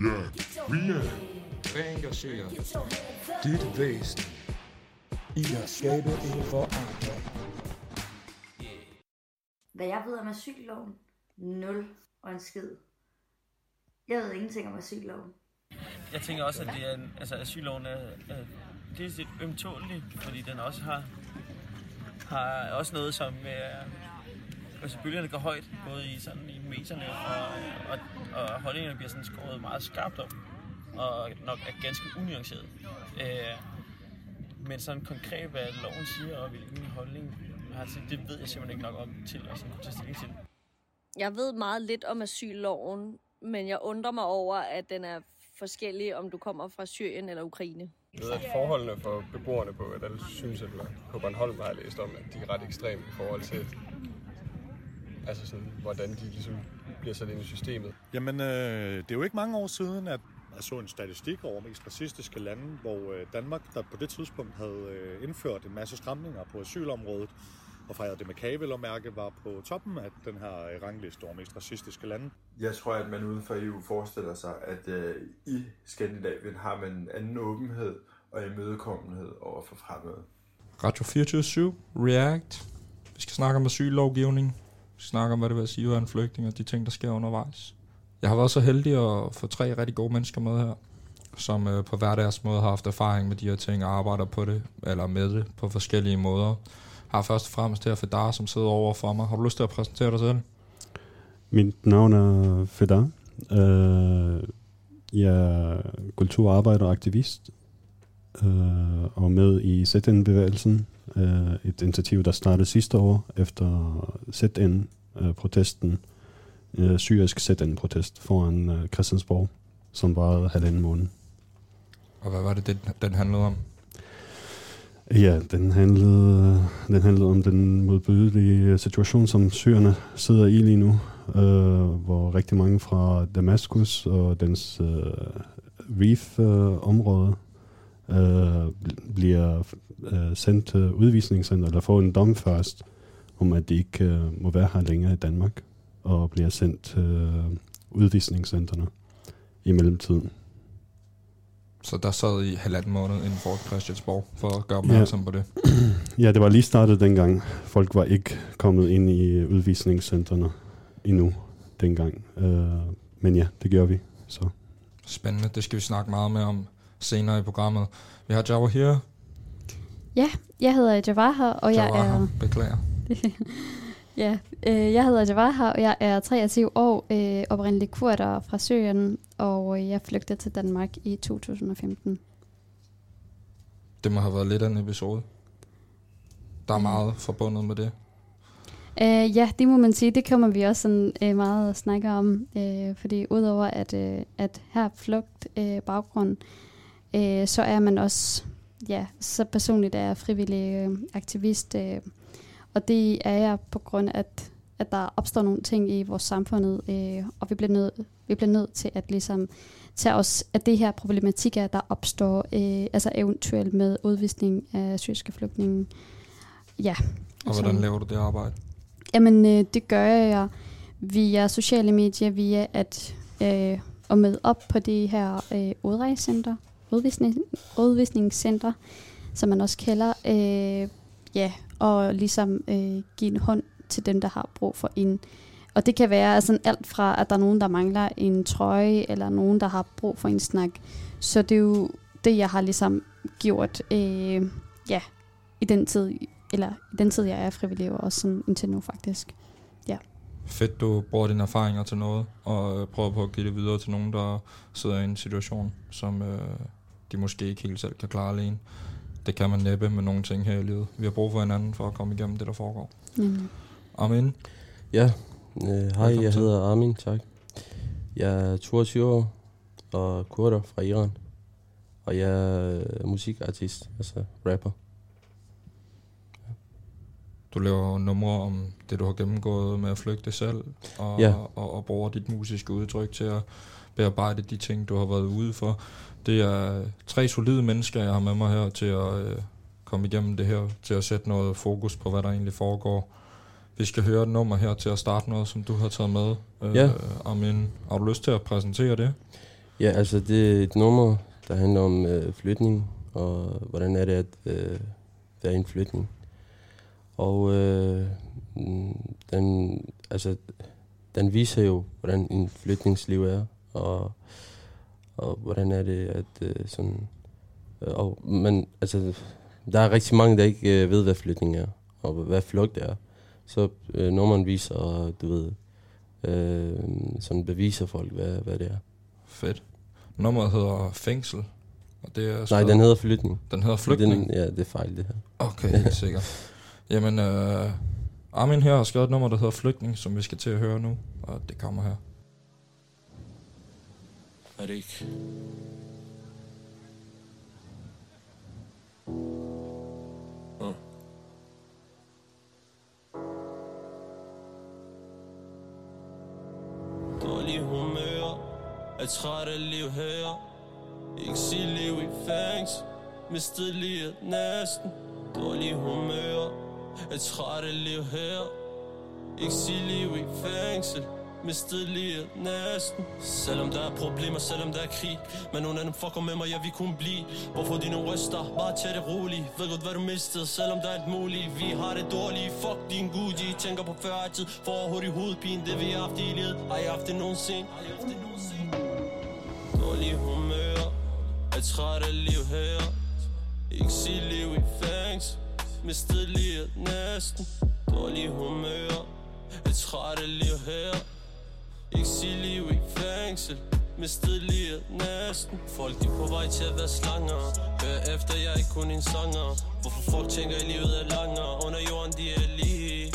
React. React. Reengagerer dit væsen i at skabe en forandring. Hvad jeg ved om asylloven? Nul og en skid. Jeg ved ingenting om asylloven. Jeg tænker også, at det er en, altså, asylloven er, er det er lidt ømtålig, fordi den også har, har også noget, som er, altså bølgerne går højt, både i, sådan, i medierne, og, og, og holdningerne bliver sådan skåret meget skarpt op, og nok er ganske unuanceret. Øh, men sådan konkret, hvad loven siger, og hvilken holdning har til, det ved jeg simpelthen ikke nok om til at sådan, kunne tage stilling til. Jeg ved meget lidt om asylloven, men jeg undrer mig over, at den er forskellig, om du kommer fra Syrien eller Ukraine. Jeg ved, at forholdene for beboerne på et asylcenter på Bornholm har jeg læst om, at de er ret ekstreme i forhold til, altså sådan, hvordan de ligesom bliver sat ind i systemet. Jamen, øh, det er jo ikke mange år siden, at jeg så en statistik over mest racistiske lande, hvor øh, Danmark, der på det tidspunkt havde øh, indført en masse stramninger på asylområdet, og fejrede det med kage, vil mærke, var på toppen af den her øh, rangliste over mest racistiske lande. Jeg tror, at man uden for EU forestiller sig, at øh, i Skandinavien har man en anden åbenhed og imødekommenhed over for fremmede. Radio 24 React. Vi skal snakke om asyllovgivning snakker snakke om, hvad det vil sige at være en flygtning, og de ting, der sker undervejs. Jeg har været så heldig at få tre rigtig gode mennesker med her, som øh, på hver deres måde har haft erfaring med de her ting og arbejder på det, eller med det på forskellige måder. Har først og fremmest her Fedar, som sidder over for mig. Har du lyst til at præsentere dig selv? Mit navn er Fedar. Uh, jeg er kulturarbejder og aktivist, uh, og med i ZN-bevægelsen. Uh, et initiativ, der startede sidste år efter ZN-protesten. Uh, syrisk ZN-protest foran uh, Christiansborg, som varede halvanden måned. Og hvad var det, den, den handlede om? Ja, den handlede, den handlede om den modbydelige situation, som syrerne sidder i lige nu, øh, hvor rigtig mange fra Damaskus og dens øh, Reef-område øh, bliver øh, sendt til udvisningscenter, eller får en dom først, om at de ikke øh, må være her længere i Danmark, og bliver sendt til øh, udvisningscenterne i mellemtiden. Så der sad i halvanden måned inden for Christiansborg for at gøre opmærksom ja. på det. Ja, det var lige startet dengang. Folk var ikke kommet ind i udvisningscentrene endnu dengang. Uh, men ja, det gør vi. Så. Spændende. Det skal vi snakke meget mere om senere i programmet. Vi har Java her. Ja, jeg hedder Javaha, og Javaha. jeg er... Beklager. ja, øh, jeg hedder Javaha, og jeg er 23 år, øh, oprindelig kurder fra Syrien, og jeg flygtede til Danmark i 2015. Det må have været lidt af en episode. Der er meget forbundet med det. Uh, ja, det må man sige. Det kommer vi også sådan, uh, meget at snakke om. Uh, fordi udover at, uh, at her flugt uh, baggrund, uh, så er man også, ja, så personligt er jeg frivillig uh, aktivist. Uh, og det er jeg på grund af, at, at der opstår nogle ting i vores samfundet, uh, og vi bliver, nødt, vi bliver nødt til at ligesom tage os af det her problematikker, der opstår, uh, altså eventuelt med udvisning af syriske flygtninge. Ja. Og hvordan laver du det arbejde? Jamen, øh, det gør jeg via sociale medier, via at øh, at møde op på de her øh, udrejsecenter, udvisning, udvisningscenter, som man også kalder, øh, ja, og ligesom øh, give en hånd til dem, der har brug for en. Og det kan være altså, alt fra, at der er nogen, der mangler en trøje, eller nogen, der har brug for en snak. Så det er jo det, jeg har ligesom gjort, øh, ja, i den tid, eller i den tid, jeg er frivillig, og også sådan indtil nu faktisk. Ja. Fedt, du bruger dine erfaringer til noget, og prøver på at give det videre til nogen, der sidder i en situation, som øh, de måske ikke helt selv kan klare alene. Det kan man næppe med nogle ting her i livet. Vi har brug for hinanden for at komme igennem det, der foregår. Mm. Amen. Ja, øh, hej, jeg hedder Armin, tak. Jeg er 22 år og kurder fra Iran. Og jeg er musikartist, altså rapper. Du laver numre om det, du har gennemgået med at flygte selv, og, Ja. og, og bruger dit musiske udtryk til at bearbejde de ting, du har været ude for. Det er tre solide mennesker, jeg har med mig her til at øh, komme igennem det her, til at sætte noget fokus på, hvad der egentlig foregår. Vi skal høre et nummer her til at starte noget, som du har taget med. Øh, Ja. Amin, har du lyst til at præsentere det? Ja, altså det er et nummer, der handler om øh, flytning, og hvordan er det at øh, være en flytning. Og øh, mm, den, altså, den viser jo, hvordan en flytningsliv er, og, og hvordan er det at øh, sådan... Øh, og, men altså, der er rigtig mange, der ikke øh, ved, hvad flytning er, og hvad flugt er. Så øh, nummeren viser, du ved, øh, sådan beviser folk, hvad, hvad det er. Fedt. Nummeret hedder Fængsel. Og det er Nej, den hedder Flytning. Den hedder Flygtning? Den, ja, det er fejl, det her. Okay, helt sikkert. Jamen, øh, Armin her har skrevet et nummer, der hedder Flygtning, som vi skal til at høre nu. Og det kommer her. Er det ikke? Uh. Dårlig humør Er træt af liv her Ikke sige liv i fangs Mistet livet næsten Dårlig humør Er træt af liv her Ikke sige liv i fængsel Mistet livet næsten. Selvom der er problemer, selvom der er krig. Men nogle af dem fucker med mig, jeg vil kunne blive. Hvorfor dine ryster? Bare tag det roligt. Ved godt hvad du mistede, selvom der er alt muligt. Vi har det dårligt, fuck din gudi tænker på før tid, får hurtigt hovedpine Det vi har haft i livet, har jeg haft det nogensinde? Dårlig humør. Er træt af liv her. Ikke sige liv i fangs Mistet livet næsten. Dårlig humør. Er træt af liv fængsel Mistet livet næsten. Folk de på vej til at være slanger. Hør efter jeg er ikke kun en sanger. Hvorfor folk tænker i livet er langere? Under jorden de er lige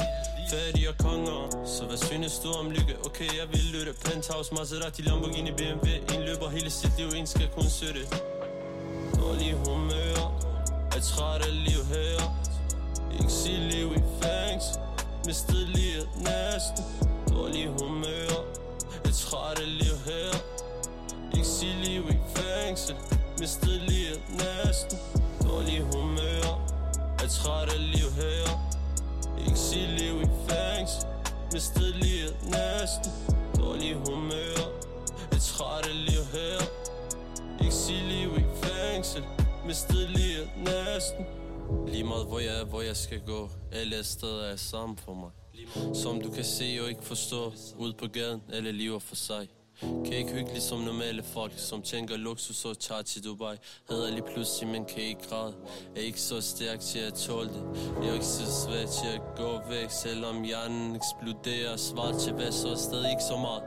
Fattige og konger. Så hvad synes du om lykke? Okay jeg vil lytte. Penthouse, Maserati, Lamborghini, BMW En løber hele sit liv, en skal kun søtte. Dårlig humør. Er træt af liv her. Ikke sige liv i fangs. Mistet livet næsten. Dårlig humør lidt træt af liv her Ikke i fængsel Mistet livet næsten. Dårlig humør Er træt af liv her Ikke i fængsel Mistet livet næsten. Dårlig humør Er træt af liv her Ikke i fængsel Mistet livet næsten. Lige meget hvor jeg er, hvor jeg skal gå Alle steder er sammen for mig. Som du kan se og ikke forstå Ud på gaden, alle lever for sig. Kan ikke hygge som normale folk Som tænker luksus og tager til Dubai. Hader lige pludselig, men kan ikke græde. Er ikke så stærk til at tåle det. Jeg er ikke så svær til at gå væk Selvom hjernen eksploderer. Svar til hvad så? Er stadig ikke så meget.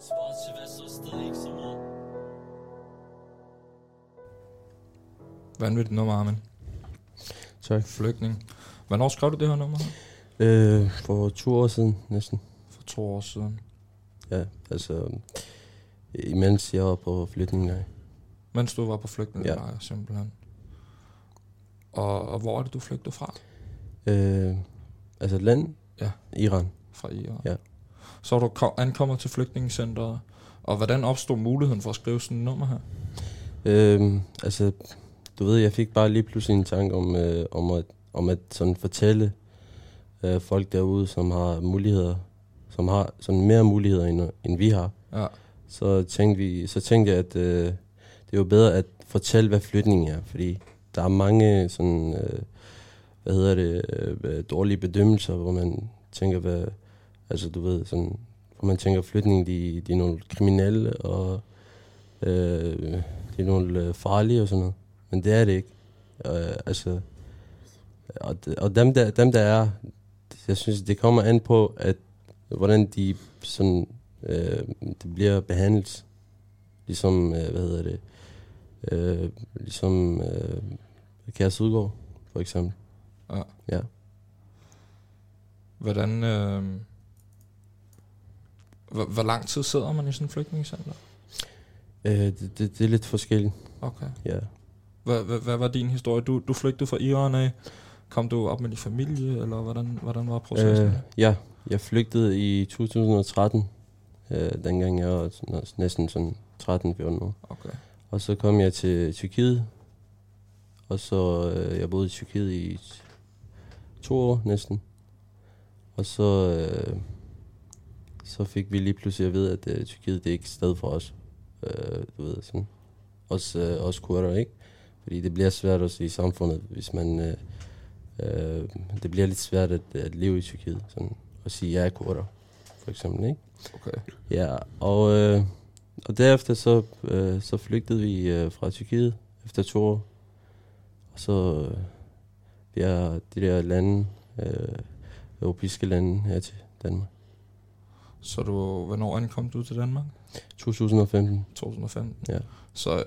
Svar til hvad så? Er stadig ikke så meget. Vanvittigt nummer, Armin. Tak. Flygtning. Hvornår skrev du det her nummer? Øh, for to år siden næsten. For to år siden. Ja, altså imens jeg var på flytninglejr. Mens du var på flygtningelejr, Ja. simpelthen. Og, og hvor er det, du flygtede fra? Øh, altså land? Ja. Iran. Fra Iran. Ja. Så er du kom- ankommet til flygtningecenteret. Og hvordan opstod muligheden for at skrive sådan et nummer her? Øh, altså, du ved, jeg fik bare lige pludselig en tanke om, øh, om, at, om at sådan fortælle øh, folk derude, som har muligheder, som har sådan mere muligheder, end, end vi har. Ja. Så tænkte, vi, så tænkte jeg, at øh, det er jo bedre at fortælle, hvad flytning er, fordi der er mange sådan, øh, hvad hedder det, øh, dårlige bedømmelser, hvor man tænker, hvad, altså du ved, sådan, hvor man tænker, flytning, de, de er nogle kriminelle, og øh, de er nogle øh, farlige og sådan noget. Men det er det ikke. Øh, altså, og, og dem, der, dem der er, jeg synes, det kommer an på, at hvordan de sådan, øh, det bliver behandlet. Ligesom, øh, hvad hedder det, øh, ligesom øh, Kære Udgaard, for eksempel. Ja. Ja. Hvordan... Øh, hvor, hvor lang tid sidder man i sådan en flygtningecenter? Øh, det, det, det er lidt forskelligt. Okay. Ja. Hvad, hvad, hvad var din historie? Du, du flygtede fra Iran af. Kom du op med din familie, eller hvordan, hvordan var processen? Øh, ja, jeg flygtede i 2013, øh, dengang jeg var næsten sådan 13-14 år. Okay. Og så kom jeg til Tyrkiet, og så øh, jeg boede i Tyrkiet i to år næsten. Og så, øh, så fik vi lige pludselig at vide, at øh, Tyrkiet det er ikke et sted for os. øh, du ved, sådan, også, øh, også kurder, ikke? Fordi det bliver svært også i samfundet, hvis man, øh, øh, det bliver lidt svært at, at leve i Tyrkiet, sådan, at sige, jeg er kurder, for eksempel, ikke? Okay. Ja, og, øh, og derefter så, øh, så flygtede vi øh, fra Tyrkiet efter to år. Og så øh, vi er de der lande, øh, europæiske lande her til Danmark. Så du, hvornår ankom du til Danmark? 2015. 2015. Ja. Så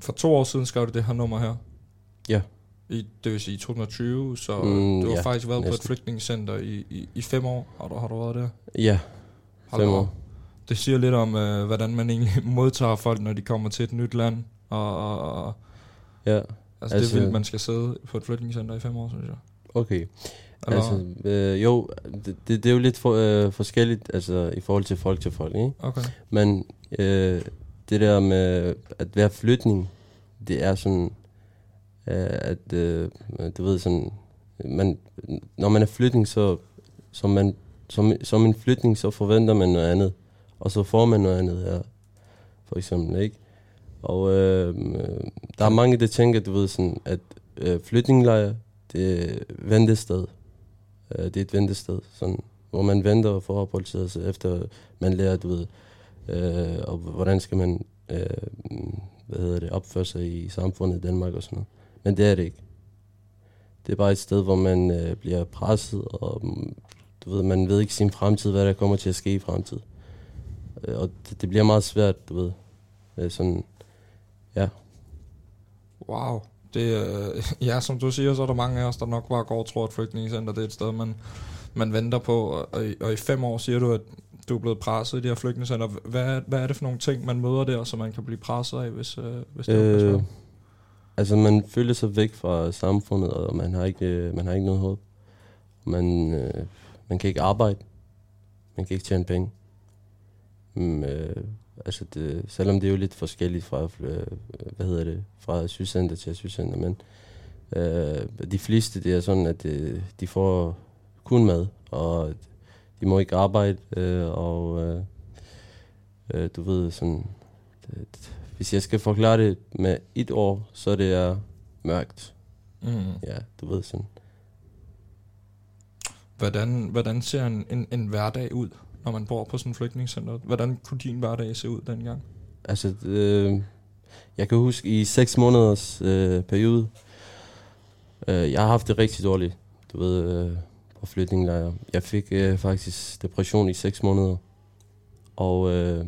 for to år siden skrev du det her nummer her? Ja. I, det vil sige 2020, så Mm, du har ja, faktisk været på et næsten. flygtningecenter i, i, i fem år. Har du, har du været der? Ja, Hold fem år. op. Det siger lidt om, øh, hvordan man egentlig modtager folk, når de kommer til et nyt land. Og, og, og Ja. Altså, altså, det er vildt, man skal sidde på et flygtningecenter i fem år, synes jeg. Okay. Eller- Altså, øh, jo, det, det, det er jo lidt for, øh, forskelligt altså, i forhold til folk til folk, ikke? Okay. Men øh, det der med at være flytning, det er sådan, Øh, at øh, du ved sådan, man, når man er flytning, så som, man, som, som en flytning, så forventer man noget andet, og så får man noget andet her, for eksempel, ikke? Og øh, der er mange, der tænker, du ved sådan, at øh, flytninglejr, det er ventested. Øh, det er et ventested, sådan, hvor man venter for opholdstilladelse, efter man lærer, du ved, øh, og hvordan skal man øh, hvad hedder det, opføre sig i samfundet i Danmark og sådan noget. Men det er det ikke. Det er bare et sted, hvor man øh, bliver presset, og mm, du ved, man ved ikke sin fremtid, hvad der kommer til at ske i fremtiden. Øh, og det, det bliver meget svært, du ved. Øh, sådan, ja. Wow. Det, øh, ja, som du siger, så er der mange af os, der nok bare går og tror, at flygtningecenter det er et sted, man, man venter på. Og, i, og i fem år siger du, at du er blevet presset i det her flygtningecenter. Hvad, er- hvad er det for nogle ting, man møder der, som man kan blive presset af, hvis, øh, hvis det er Øh, øh, altså man føler sig væk fra samfundet, og man har ikke, øh, man har ikke noget håb. Man, øh, man kan ikke arbejde. Man kan ikke tjene penge. Mm, øh, altså det, selvom det er jo lidt forskelligt fra, øh, hvad hedder det, fra asylcenter til asylcenter, men øh, de fleste, det er sådan, at øh, de får kun mad, og de må ikke arbejde, øh, og øh, øh, du ved sådan, det, hvis jeg skal forklare det med et år, så det er mørkt. Mm. Ja, du ved sådan. Hvordan, hvordan ser en, en, en hverdag ud, når man bor på sådan et flygtningecenter? Hvordan kunne din hverdag se ud dengang? Altså, øh, jeg kan huske i seks måneders øh, periode, øh, jeg har haft det rigtig dårligt, du ved, øh, på flytninglejre. Jeg fik øh, faktisk depression i seks måneder, og, øh,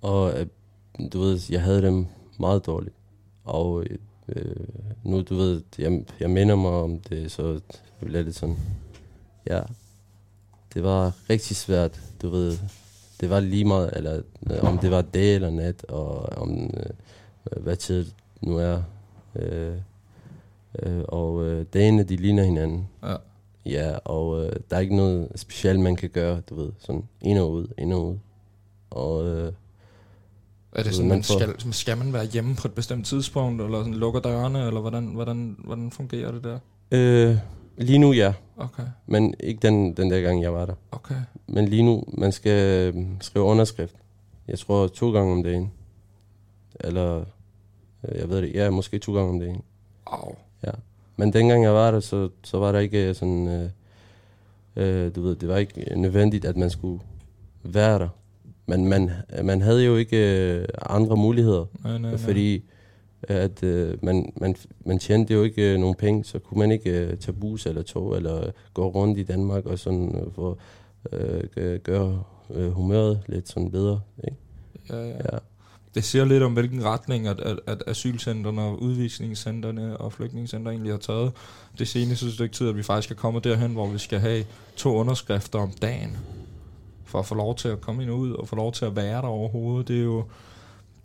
og øh, du ved, jeg havde dem meget dårligt. Og øh, nu, du ved, jeg, jeg minder mig om det, så det bliver lidt sådan, ja, det var rigtig svært, du ved. Det var lige meget, eller øh, om det var dag eller nat, og om øh, hvad tid nu er. Øh, øh, og øh, dagene, de ligner hinanden. Ja. Ja, og øh, der er ikke noget specielt, man kan gøre, du ved. Sådan ind og ud, ind og ud. Og, øh, Er det sådan, man får- skal, skal man være hjemme på et bestemt tidspunkt, eller sådan lukker dørene, eller hvordan, hvordan, hvordan fungerer det der? Øh, lige nu ja. Okay. Men ikke den, den der gang, jeg var der. Okay. Men lige nu, man skal øh, skrive underskrift. Jeg tror to gange om dagen. Eller, øh, jeg ved det, ja, måske to gange om dagen. Au. Ja. Men dengang jeg var der, så, så var der ikke sådan, øh, øh, du ved, det var ikke nødvendigt, at man skulle være der. Men man, man havde jo ikke øh, andre muligheder, Nej, nej, nej. fordi at øh, man, man, man tjente jo ikke øh, nogen penge, så kunne man ikke øh, tage bus eller tog, eller gå rundt i Danmark og sådan øh, for øh, gø- gøre øh, humøret lidt sådan bedre. Ikke? Ja, ja. Ja. Det siger lidt om, hvilken retning, at, at, at asylcentrene og udvisningscentrene og flygtningecenter egentlig har taget det seneste stykke tid, at vi faktisk er kommet derhen, hvor vi skal have to underskrifter om dagen, for at få lov til at komme ind og ud, og få lov til at være der overhovedet. Det er jo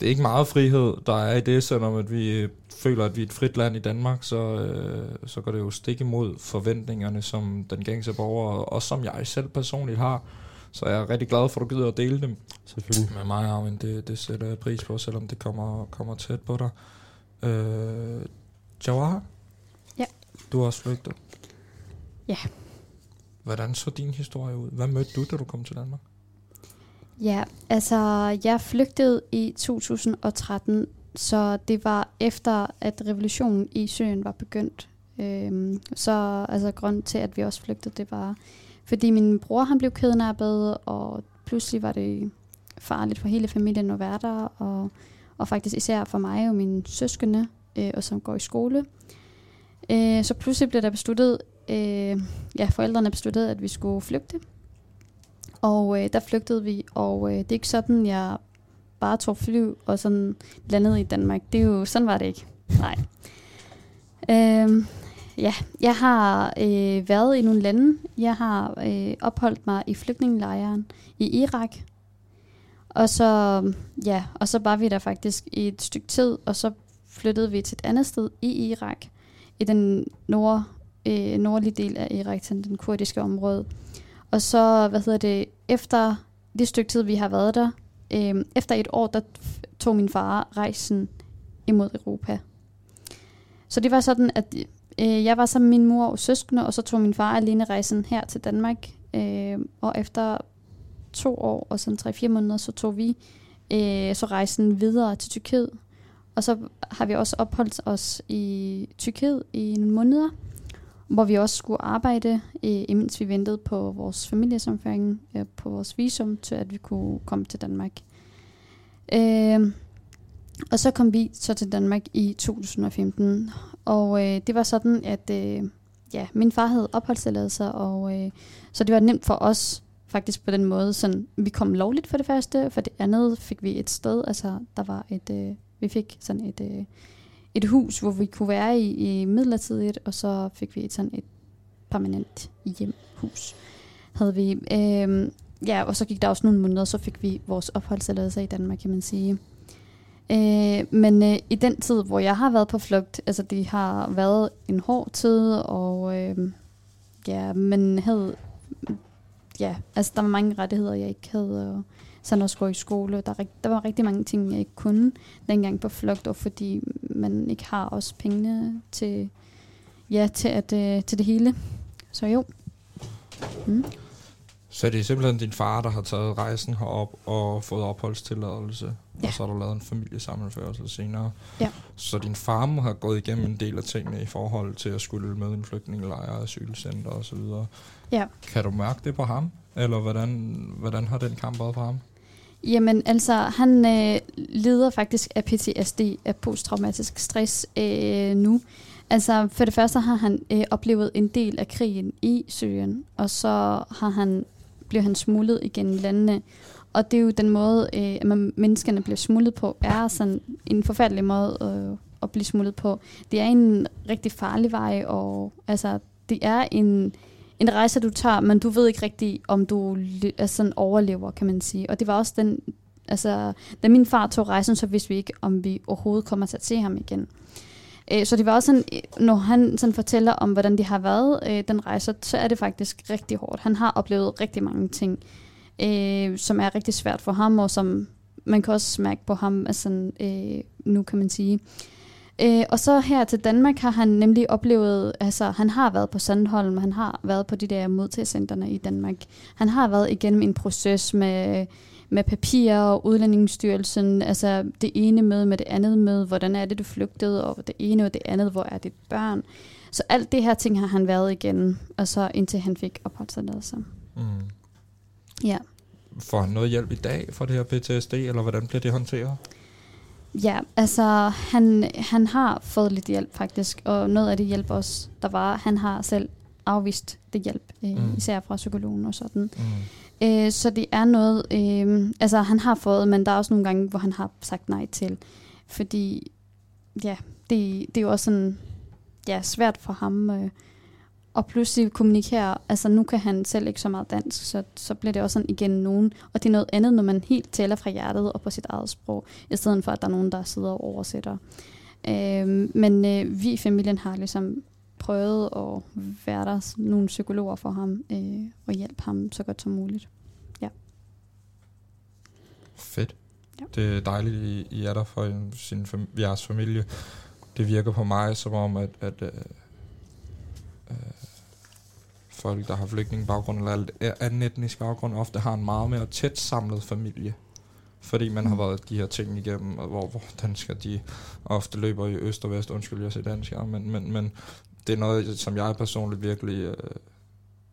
det er ikke meget frihed, der er i det, selvom at vi øh, føler, at vi er et frit land i Danmark, så, øh, så går det jo stik imod forventningerne, som den gængse borger, og også som jeg selv personligt har. Så jeg er rigtig glad for, at du gider at dele dem Selvfølgelig. med mig, Arvin. Det, det sætter jeg pris på, selvom det kommer, kommer tæt på dig. Øh, Jawahar? Ja. Du har også flygtet. Ja. Hvordan så din historie ud? Hvad mødte du, da du kom til Danmark? Ja, altså jeg flygtede i 2013, så det var efter, at revolutionen i Syrien var begyndt. Øhm, så altså grund til, at vi også flygtede, det var, fordi min bror han blev kidnappet, og pludselig var det farligt for hele familien at være der, og, og faktisk især for mig og mine søskende, øh, og som går i skole. Øh, så pludselig blev der besluttet, øh, ja, forældrene besluttede, at vi skulle flygte. Og øh, der flygtede vi, og øh, det er ikke sådan, jeg bare tog fly og sådan landede i Danmark. Det er jo, sådan var det ikke. Nej. Øh, ja, jeg har øh, været i nogle lande. Jeg har øh, opholdt mig i flygtningelejren i Irak. Og så, ja, og så var vi der faktisk i et stykke tid, og så flyttede vi til et andet sted i Irak, i den nord, øh, nordlige del af Irak, til den kurdiske område. Og så, hvad hedder det, efter det stykke tid, vi har været der, øh, efter et år, der tog min far rejsen imod Europa. Så det var sådan, at øh, jeg var sammen med min mor og søskende, og så tog min far alene rejsen her til Danmark. Øh, og efter to år og sådan tre-fire måneder, så tog vi øh, så rejsen videre til Tyrkiet. Og så har vi også opholdt os i Tyrkiet i nogle måneder, hvor vi også skulle arbejde, øh, imens vi ventede på vores familiesamføring, øh, på vores visum, til at vi kunne komme til Danmark. Øh, og så kom vi så til Danmark i 2015, og øh, det var sådan, at øh, ja, min far havde opholdstilladelser, og øh, så det var nemt for os faktisk på den måde, sådan, vi kom lovligt for det første, for det andet fik vi et sted, altså der var et, øh, vi fik sådan et, øh, et hus, hvor vi kunne være i, i midlertidigt, og så fik vi et sådan et permanent hjemhus, havde vi. Øh, ja, og så gik der også nogle måneder, så fik vi vores opholdstilladelse i Danmark, kan man sige. Øh, men øh, i den tid, hvor jeg har været på flugt, altså det har været en hård tid, og øh, ja, men havde, ja, altså der var mange rettigheder, jeg ikke havde, og sådan også gå i skole. Der, er, der var rigtig mange ting, jeg ikke kunne dengang på flugt, og fordi man ikke har også pengene til, ja, til, at, øh, til det hele. Så jo. Mm. Så det er simpelthen din far, der har taget rejsen herop og fået opholdstilladelse, ja. og så har du lavet en familiesammenførsel senere. Ja. Så din far må have gået igennem en del af tingene i forhold til at skulle med en flygtningelejr, asylcenter osv. Ja. Kan du mærke det på ham? Eller hvordan, hvordan har den kamp været for ham? Jamen altså, han øh, lider faktisk af PTSD, af posttraumatisk stress øh, nu. Altså for det første har han øh, oplevet en del af krigen i Syrien, og så har han bliver han smuglet igennem landene. Og det er jo den måde, øh, at man, menneskerne bliver smuglet på, er sådan en forfærdelig måde øh, at blive smuglet på. Det er en rigtig farlig vej, og altså, det er en, en rejse, du tager, men du ved ikke rigtig, om du altså, sådan overlever, kan man sige. Og det var også den, altså, da min far tog rejsen, så vidste vi ikke, om vi overhovedet kommer til at se ham igen. Øh, så det var også sådan, øh, når han sådan fortæller om, hvordan det har været, øh, den rejse, så er det faktisk rigtig hårdt. Han har oplevet rigtig mange ting, som er rigtig svært for ham, og som man kan også mærke på ham, altså, nu kan man sige. Øh, og så her til Danmark har han nemlig oplevet, altså han har været på Sandholm, han har været på de der modtagscentrene i Danmark. Han har været igennem en proces med med papirer og udlændingsstyrelsen, altså det ene med med det andet med, hvordan er det, du flygtede, og det ene og det andet, hvor er dit børn. Så alt det her ting har han været igen, og så indtil han fik opholdstilladelse. Mm. Ja. Får han noget hjælp i dag for det her PTSD, eller hvordan bliver det håndteret? Ja, altså han, han har fået lidt hjælp faktisk, og noget af det hjælp også, der var, han har selv afvist det hjælp, øh, mm. især fra psykologen og sådan. Mm. Øh, så det er noget, øh, altså han har fået, men der er også nogle gange, hvor han har sagt nej til. Fordi, ja, det, det er jo også sådan, ja, svært for ham øh, at pludselig kommunikere. Altså nu kan han selv ikke så meget dansk, så, så bliver det også sådan igen nogen. Og det er noget andet, når man helt taler fra hjertet og på sit eget sprog, i stedet for, at der er nogen, der sidder og oversætter. Øh, men øh, vi i familien har ligesom prøvet at være der nogle psykologer for ham øh, og hjælpe ham så godt som muligt. Ja. Fedt. Ja. Det er dejligt, at I er der for sin, jeres familie. Det virker på mig som om, at, at øh, folk, der har flygtningebaggrund eller anden etnisk baggrund, ofte har en meget mere tæt samlet familie. Fordi man har været de her ting igennem, og hvor, hvor danskere de ofte løber i øst og vest. Undskyld, jeg siger danskere, men, men, men det er noget, som jeg personligt virkelig øh,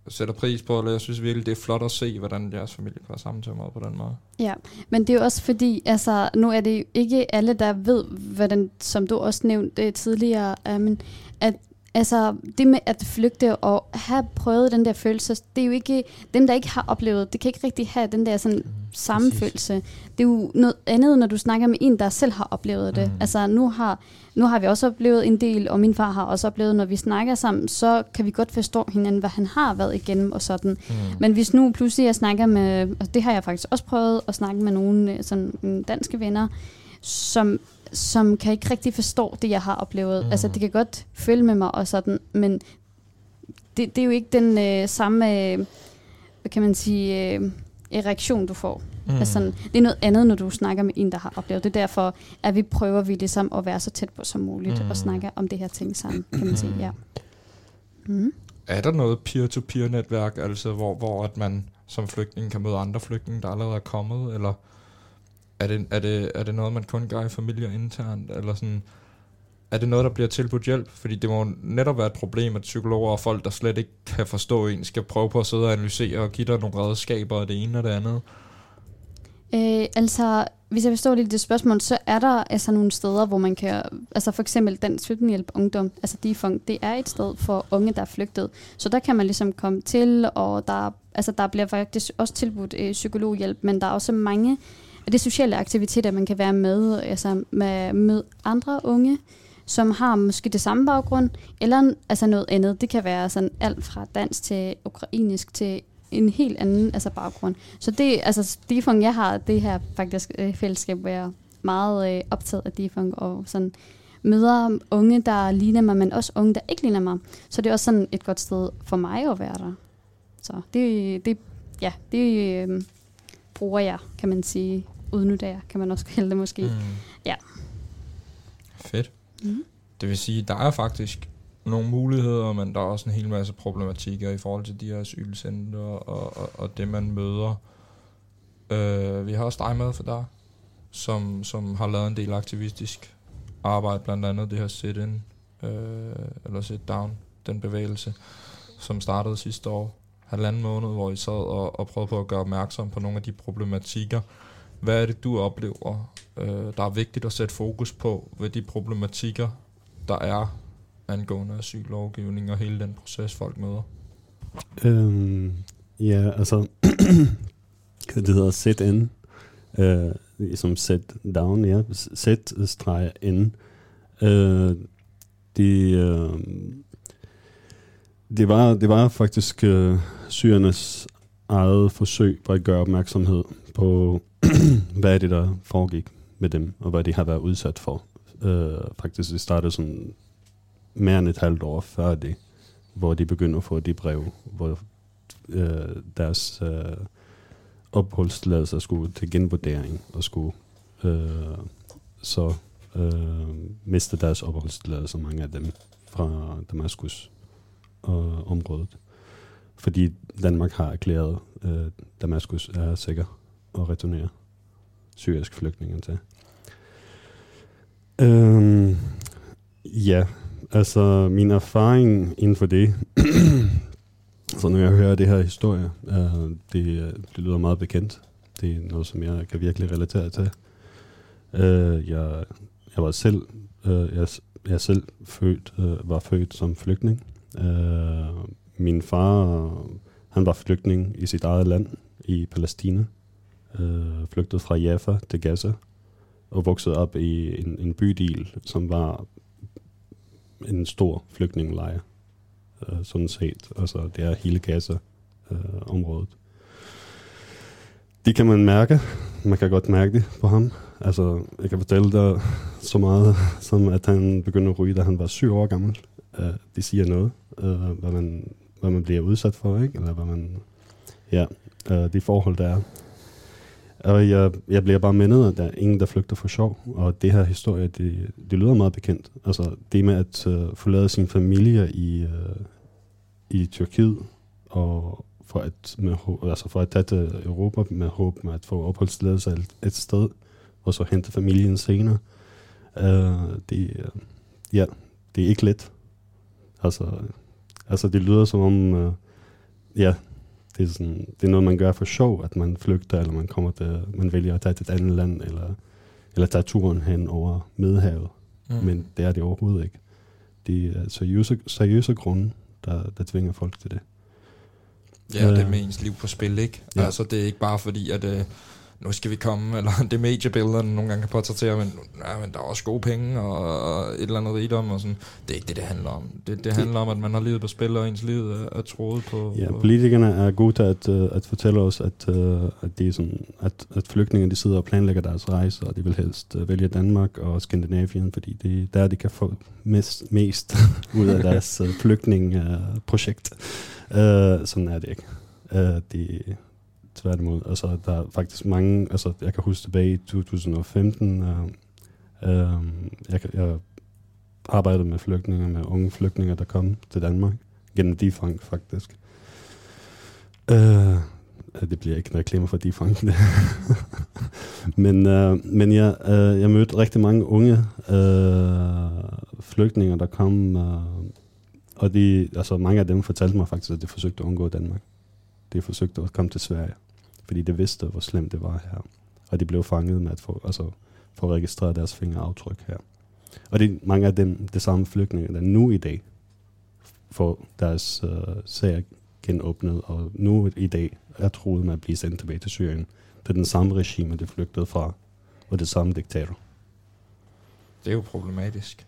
sætter pris på, eller jeg synes virkelig, det er flot at se, hvordan jeres familie går sammen til på den måde. Ja, men det er jo også fordi, altså nu er det jo ikke alle, der ved, hvordan, som du også nævnte øh, tidligere, øh, men at altså det med at flygte og have prøvet den der følelse, det er jo ikke, dem der ikke har oplevet, det kan ikke rigtig have den der sådan samme følelse. Det er jo noget andet, når du snakker med en, der selv har oplevet det. Mm. Altså nu har, nu har vi også oplevet en del, og min far har også oplevet, når vi snakker sammen, så kan vi godt forstå hinanden, hvad han har været igennem og sådan. Mm. Men hvis nu pludselig jeg snakker med, og det har jeg faktisk også prøvet, at snakke med nogle øh, sådan, mm, danske venner, som, som kan ikke rigtig forstå det, jeg har oplevet. Mm. Altså, det kan godt følge med mig og sådan, men det, det er jo ikke den øh, samme, øh, hvad kan man sige, øh, øh, reaktion, du får. Mm. Altså, sådan, det er noget andet, når du snakker med en, der har oplevet det. Derfor at vi prøver vi ligesom at være så tæt på som muligt Mm. og snakke om det her ting sammen, kan man sige. Ja. Mm. Er der noget peer-to-peer netværk, altså hvor, hvor at man som flygtning kan møde andre flygtninge, der allerede er kommet, eller er det, er det, er det noget, man kun gør i familier internt, eller sådan, er det noget, der bliver tilbudt hjælp? Fordi det må netop være et problem, at psykologer og folk, der slet ikke kan forstå en, skal prøve på at sidde og analysere og give dig nogle redskaber og det ene og det andet. Øh, altså, hvis jeg forstår lidt det spørgsmål, så er der altså nogle steder, hvor man kan, altså for eksempel den Flygtningehjælp Ungdom, altså DIFUNG, det er et sted for unge, der er flygtet. Så der kan man ligesom komme til, og der, altså der bliver faktisk også tilbudt øh, psykologhjælp, men der er også mange og det er sociale aktiviteter, man kan være med, altså med, med andre unge, som har måske det samme baggrund, eller altså noget andet. Det kan være sådan alt fra dans til ukrainisk til en helt anden altså baggrund. Så det, altså Defung, jeg har det her faktisk øh, fællesskab, hvor jeg er meget øh, optaget af Defunk og sådan møder unge, der ligner mig, men også unge, der ikke ligner mig. Så det er også sådan et godt sted for mig at være der. Så det, det ja, det øh, bruger jeg, kan man sige. Udnytter jeg, kan man også kalde det måske. Mm. Ja. Fedt. Mhm. Det vil sige, der er faktisk nogle muligheder, men der er også en hel masse problematikker i forhold til de her asylcenter og, og, og det, man møder. Øh, vi har også dig med for dig, som, som har lavet en del aktivistisk arbejde, blandt andet det her sit-in, øh, eller sit-down, den bevægelse, som startede sidste år, halvanden måned, hvor I sad og, og prøvede på at gøre opmærksom på nogle af de problematikker. Hvad er det, du oplever, øh, der er vigtigt at sætte fokus på ved de problematikker, der er angående asyllovgivning og hele den proces, folk møder? Øhm, ja, altså, det hedder sit in, øh, som sit down, ja, sit øh, streg in. Øh, det, øh, det, var, det var faktisk øh, syrernes eget forsøg på at gøre opmærksomhed på, hvad er det, der foregik med dem, og hvad de har været udsat for. Øh, faktisk, det startede sådan mere end et halvt år før det, hvor de begyndte at få de brev, hvor øh, deres øh, opholdstilladelse skulle til genvurdering og skulle øh, så øh, miste deres opholdstilladelse, mange af dem, fra Damaskus og området. Fordi Danmark har erklæret, øh, Damaskus er sikker at returnere syriske flygtninge til. Øhm, ja, altså min erfaring inden for det, så når jeg hører det her historie, øh, det, det lyder meget bekendt. Det er noget, som jeg kan virkelig relatere til. Øh, jeg, jeg var selv, øh, jeg, jeg selv født, øh, var født som flygtning. Øh, min far, han var flygtning i sit eget land i Palæstina. Øh, flygtede fra Jaffa til Gaza og voksede op i en, en bydel, som var en stor flygtningelejr, øh, sådan set. Altså, det er hele Gaza-området. Øh, det kan man mærke. Man kan godt mærke det på ham. Altså, jeg kan fortælle dig så meget, som at han begyndte at ryge, da han var syv år gammel. Uh, det siger noget, uh, hvad, man, hvad man bliver udsat for, ikke? Eller hvad man... Ja, øh, de forhold, der er. Og jeg, jeg bliver bare mindet, at der er ingen, der flygter for sjov. Og det her historie, det, det lyder meget bekendt. Altså det med at øh, forlade sin familie i, øh, i Tyrkiet, og for at, med, altså for at tage til Europa med håb med at få opholdstilladelse et, et sted, og så hente familien senere. Uh, det, øh, ja, det er ikke let. Altså, altså det lyder som om, uh, ja, det er, sådan, det er noget, man gør for sjov, at man flygter, eller man kommer til, man vælger at tage til et andet land, eller, eller tage turen hen over Middelhavet. Mm. Men det er det overhovedet ikke. Det er seriøse, seriøse grunde, der, der tvinger folk til det. Ja, det er Øh, med ens liv på spil, ikke? Ja. Altså, det er ikke bare fordi, at øh, nu skal vi komme, eller det er mediebillederne nogle gange kan portrættere, men, ja, men der er også gode penge og, og et eller andet rigdom og sådan. Det er ikke det, det handler om. Det, det handler om, at man har livet på spil, og ens liv er, er troet på... Ja, politikerne er gode til at, uh, at fortælle os, at, uh, at, det er sådan, at, at flygtninge de sidder og planlægger deres rejse, og de vil helst uh, vælge Danmark og Skandinavien, fordi det er der, de kan få mest, mest ud af deres uh, flygtningeprojekt. Uh, sådan er det ikke. Uh, er tværtimod. Altså, der er faktisk mange, altså, jeg kan huske tilbage i 2015, uh, øh, øh, jeg, jeg arbejdede med flygtninge, med unge flygtninge, der kom til Danmark, gennem Defunk faktisk. Øh, det bliver ikke en reklame for Defunk. men øh, men jeg, øh, jeg mødte rigtig mange unge øh, flygtninge, der kom, øh, og de, altså mange af dem fortalte mig faktisk, at de forsøgte at undgå Danmark. De forsøgte at komme til Sverige, fordi de vidste, hvor slemt det var her. Og de blev fanget med at få, altså, få registreret deres fingeraftryk her. Og det er mange af dem, det samme flygtninge, der nu i dag får deres uh, sager genåbnet, og nu i dag er troet med at blive sendt tilbage til Syrien. Det er den samme regime, det flygtede fra, og det samme diktator. Det er jo problematisk.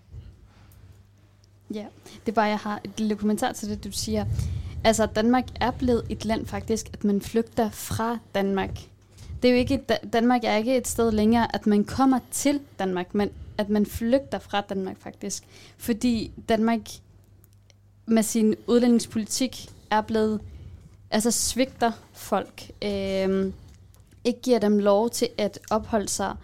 Ja, det er bare, jeg har et lille kommentar til det, du siger. Altså, Danmark er blevet et land faktisk, at man flygter fra Danmark. Det er jo ikke, Danmark er ikke et sted længere, at man kommer til Danmark, men at man flygter fra Danmark faktisk. Fordi Danmark med sin udlændingspolitik er blevet, altså svigter folk, øh, ikke giver dem lov til at opholde sig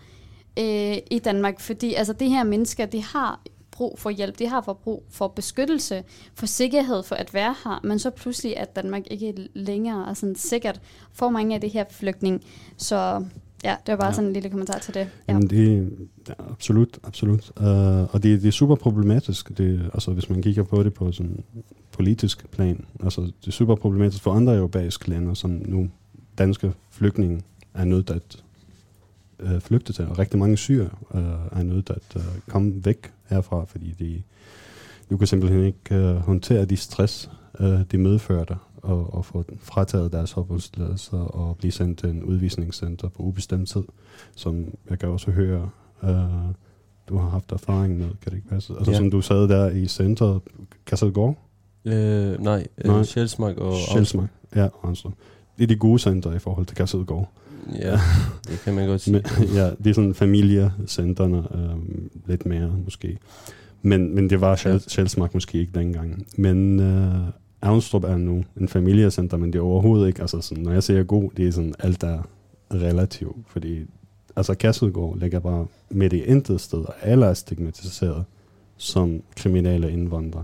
øh, i Danmark, fordi altså de her mennesker, de har brug for hjælp, de har for brug for beskyttelse, for sikkerhed for at være her, men så pludselig er Danmark ikke længere er sådan sikkert for mange af de her flygtninge. Så ja, det var bare Ja. sådan en lille kommentar til det. Ja. Jamen, det, ja, absolut, absolut. Uh, og det, det er super problematisk, det, altså, hvis man kigger på det på sådan politisk plan. Altså, det er super problematisk for andre europæiske lande, som nu danske flygtninge er nødt til at uh, flygte til. Og rigtig mange syre uh, er nødt til at uh, komme væk herfra, fordi de, du kan simpelthen ikke uh, håndtere de stress, uh, de medfører dig, og, og få frataget deres opholdstilladelse og blive sendt til en udvisningscenter på ubestemt tid, som jeg kan også høre, uh, du har haft erfaring med, kan det ikke passe? Altså Ja. som du sad der i centret, Kasselgård? Øh, nej, øh, Sjælsmark og Sjælsmark, ja. Det er de gode center i forhold til Kasselgård. Ja, det kan man godt sige. Men, ja, det er sådan familiecentrene, øhm, lidt mere måske. Men, men det var Sjæl, Sjælsmark måske ikke dengang. Men øh, Avnstrup er nu en familiecenter, men det er overhovedet ikke, altså sådan, når jeg siger god, det er sådan, alt er relativt, fordi altså Kasselgård ligger bare midt i intet sted, og alle er stigmatiseret som kriminelle indvandrere.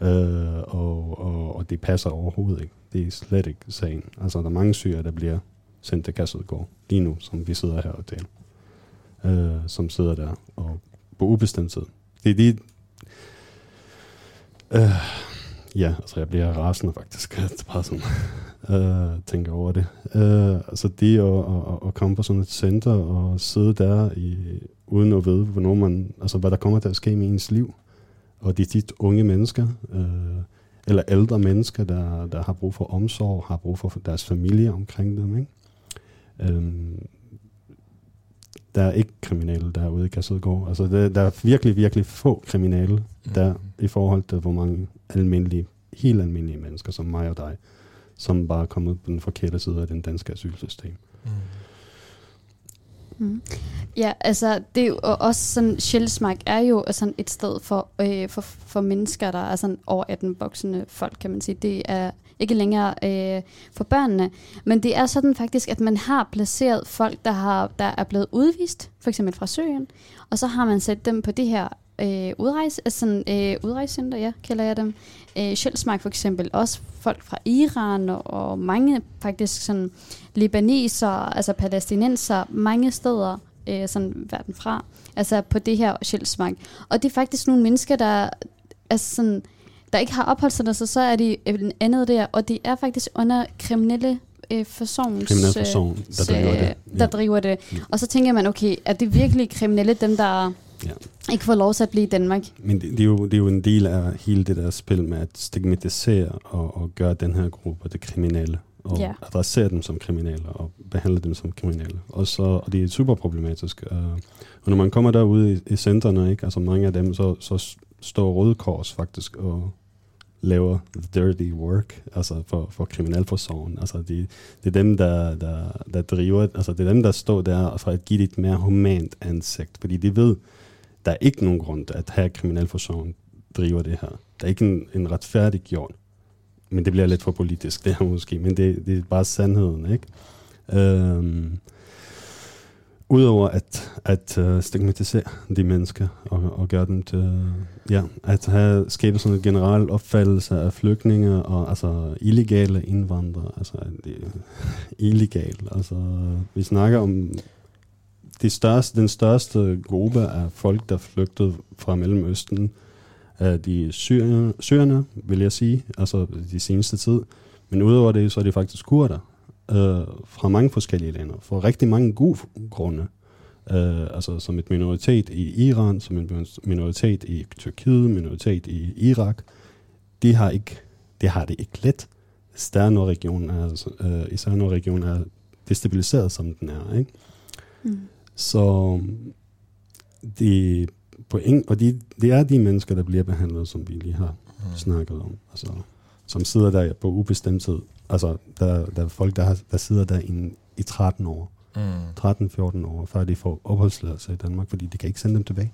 Øh, og, og, og det passer overhovedet ikke. Det er slet ikke sagen. Altså, der er mange syre, der bliver Sente til lige nu, som vi sidder her og taler. Øh, som sidder der og på ubestemt tid. Det er de... Øh, ja, altså jeg bliver rasende faktisk. at bare sådan, øh, tænker over det. Øh, altså det at, at, at komme på sådan et center og sidde der i, uden at vide, hvornår man, altså hvad der kommer til at ske med ens liv. Og det er tit unge mennesker, øh, eller ældre mennesker, der, der har brug for omsorg, har brug for deres familie omkring dem. Ikke? Øhm, der er ikke kriminelle derude i Kasselgård. Altså, der, der er virkelig, virkelig få kriminelle der i forhold til, hvor mange almindelige, helt almindelige mennesker, som mig og dig, som bare er kommet på den forkerte side af den danske asylsystem. Mm. Ja, altså det er jo også sådan, Sjælsmark er jo sådan et sted for, øh, for, for mennesker, der er sådan over 18 voksne folk, kan man sige. Det er ikke længere øh, for børnene, men det er sådan faktisk, at man har placeret folk, der, har, der er blevet udvist, for eksempel fra Syrien, og så har man sat dem på det her øh, udrejse, altså sådan, øh, udrejsecenter, ja, kalder jeg dem. Øh, Sjælsmark for eksempel, også folk fra Iran og, og mange faktisk sådan libaneser, altså palæstinenser, mange steder øh, sådan verden fra, altså på det her Sjælsmark. Og det er faktisk nogle mennesker, der, altså sådan, der ikke har opholdstilladelse, så er de øh, andet der, og de er faktisk under kriminelle øh, forsons, Kriminalforsorgen, der driver det. øh, der driver det. Og så tænker man, okay, er det virkelig kriminelle, dem der Ja. ikke får lov til at blive i Danmark? Men det, det, er jo, det er jo en del af hele det der spil med at stigmatisere og, og gøre den her gruppe det kriminelle. Og Ja. adressere dem som kriminelle og behandle dem som kriminelle. Og, så, og det er super problematisk. Uh, og når man kommer derude i, i centrene, ikke, altså mange af dem, så, så står Røde Kors faktisk og laver the dirty work altså for, for kriminalforsorgen. Altså det, det er dem, der, der, der driver, altså det er dem, der står der for at give det et mere humant ansigt. Fordi de ved, der er ikke nogen grund til at her kriminalforsorgen driver det her. Der er ikke en, en retfærdig gjort. Men det bliver lidt for politisk, det her måske. Men det, det er bare sandheden, ikke? Øhm, Udover at, at uh, stigmatisere de mennesker og, og gøre dem til, øh, ja, at have skabe sådan en generel opfattelse af flygtninge og altså illegale indvandrere, altså illegal, altså vi snakker om de største, den største gruppe af folk, der flygtede fra Mellemøsten, er de syrerne, syrerne, vil jeg sige, altså de seneste tid. Men udover det, så er det faktisk kurder øh, fra mange forskellige lande, for rigtig mange gode grunde. Øh, altså som et minoritet i Iran, som en minoritet i Tyrkiet, minoritet i Irak. De har ikke, det har det ikke let. Især når regionen er, altså, øh, især når regionen er destabiliseret, som den er. Ikke? Mm. Så de, på ing, og de, det er de mennesker, der bliver behandlet, som vi lige har mm. snakket om. Altså, som sidder der på ubestemt tid. Altså, der, der er folk, der, har, der sidder der i, i 13 år. Mm. 13-14 år, før de får opholdstilladelse i Danmark, fordi de kan ikke sende dem tilbage.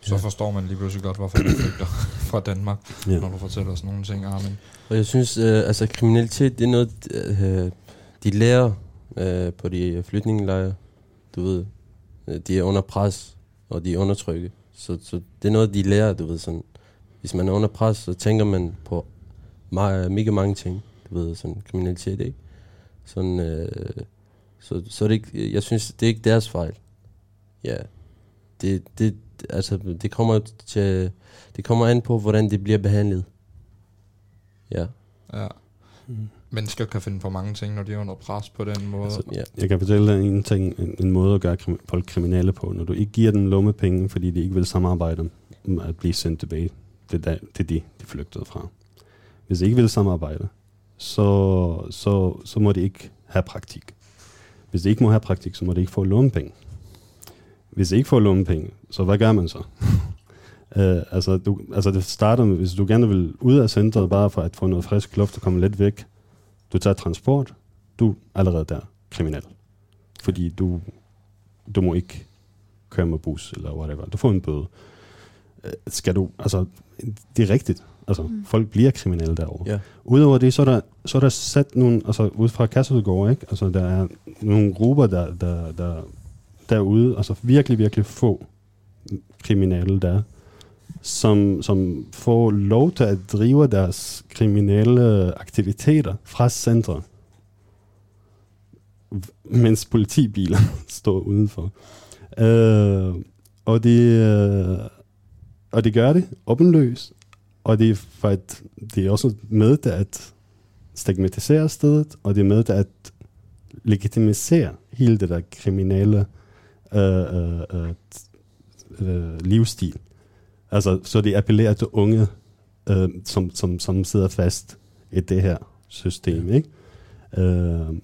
Så forstår man lige pludselig godt, hvorfor de flygter fra Danmark, Ja. ja. når du fortæller sådan nogle ting, Armin. Og jeg synes, øh, altså kriminalitet, det er noget, øh, de lærer øh, på de flytningelejre. Du ved, øh, de er under pres, og de er undertrykket. Så, så det er noget, de lærer, du ved, sådan. Hvis man er under pres, så tænker man på meget, mega mange ting. Du ved, sådan kriminalitet, ikke? Sådan, øh, så, så er det ikke, jeg synes, det er ikke deres fejl. Ja. Det, det, altså, det kommer til, det kommer an på, hvordan det bliver behandlet. Ja. Ja. Mm. Mennesker kan finde på mange ting, når de er under pres på den måde. Altså, ja. Jeg kan fortælle dig en ting, en, en måde at gøre krim, folk kriminelle på. Når du ikke giver dem lommepenge, fordi de ikke vil samarbejde om at blive sendt tilbage til, da, til de, de flygtede fra. Hvis de ikke vil samarbejde, så, så, så må de ikke have praktik. Hvis de ikke må have praktik, så må de ikke få lommepenge. Hvis de ikke får lommepenge, så hvad gør man så? Uh, altså, du, altså det starter med, hvis du gerne vil ud af centret, bare for at få noget frisk luft og komme lidt væk, du tager transport, du er allerede der kriminel. Fordi du, du må ikke køre med bus eller whatever. Du får en bøde. Uh, skal du, altså, det er rigtigt. Altså, mm. folk bliver kriminelle derovre. Ja. Udover det, så er der, så er der sat nogle, altså ud fra Kasselgård, ikke? Altså, der er nogle grupper, der, der, der derude, altså virkelig, virkelig få kriminelle der, som, som får lov til at drive deres kriminelle aktiviteter fra centre, mens politibiler står udenfor. Øh, og, det, øh, og det gør det åbenløst, og det er, for at, det er også med til at stigmatisere stedet, og det er med til at legitimisere hele det der kriminelle øh, øh, øh, øh, livsstil. Altså, så det appellerer til unge, øh, som, som, som sidder fast i det her system, ikke? Øh,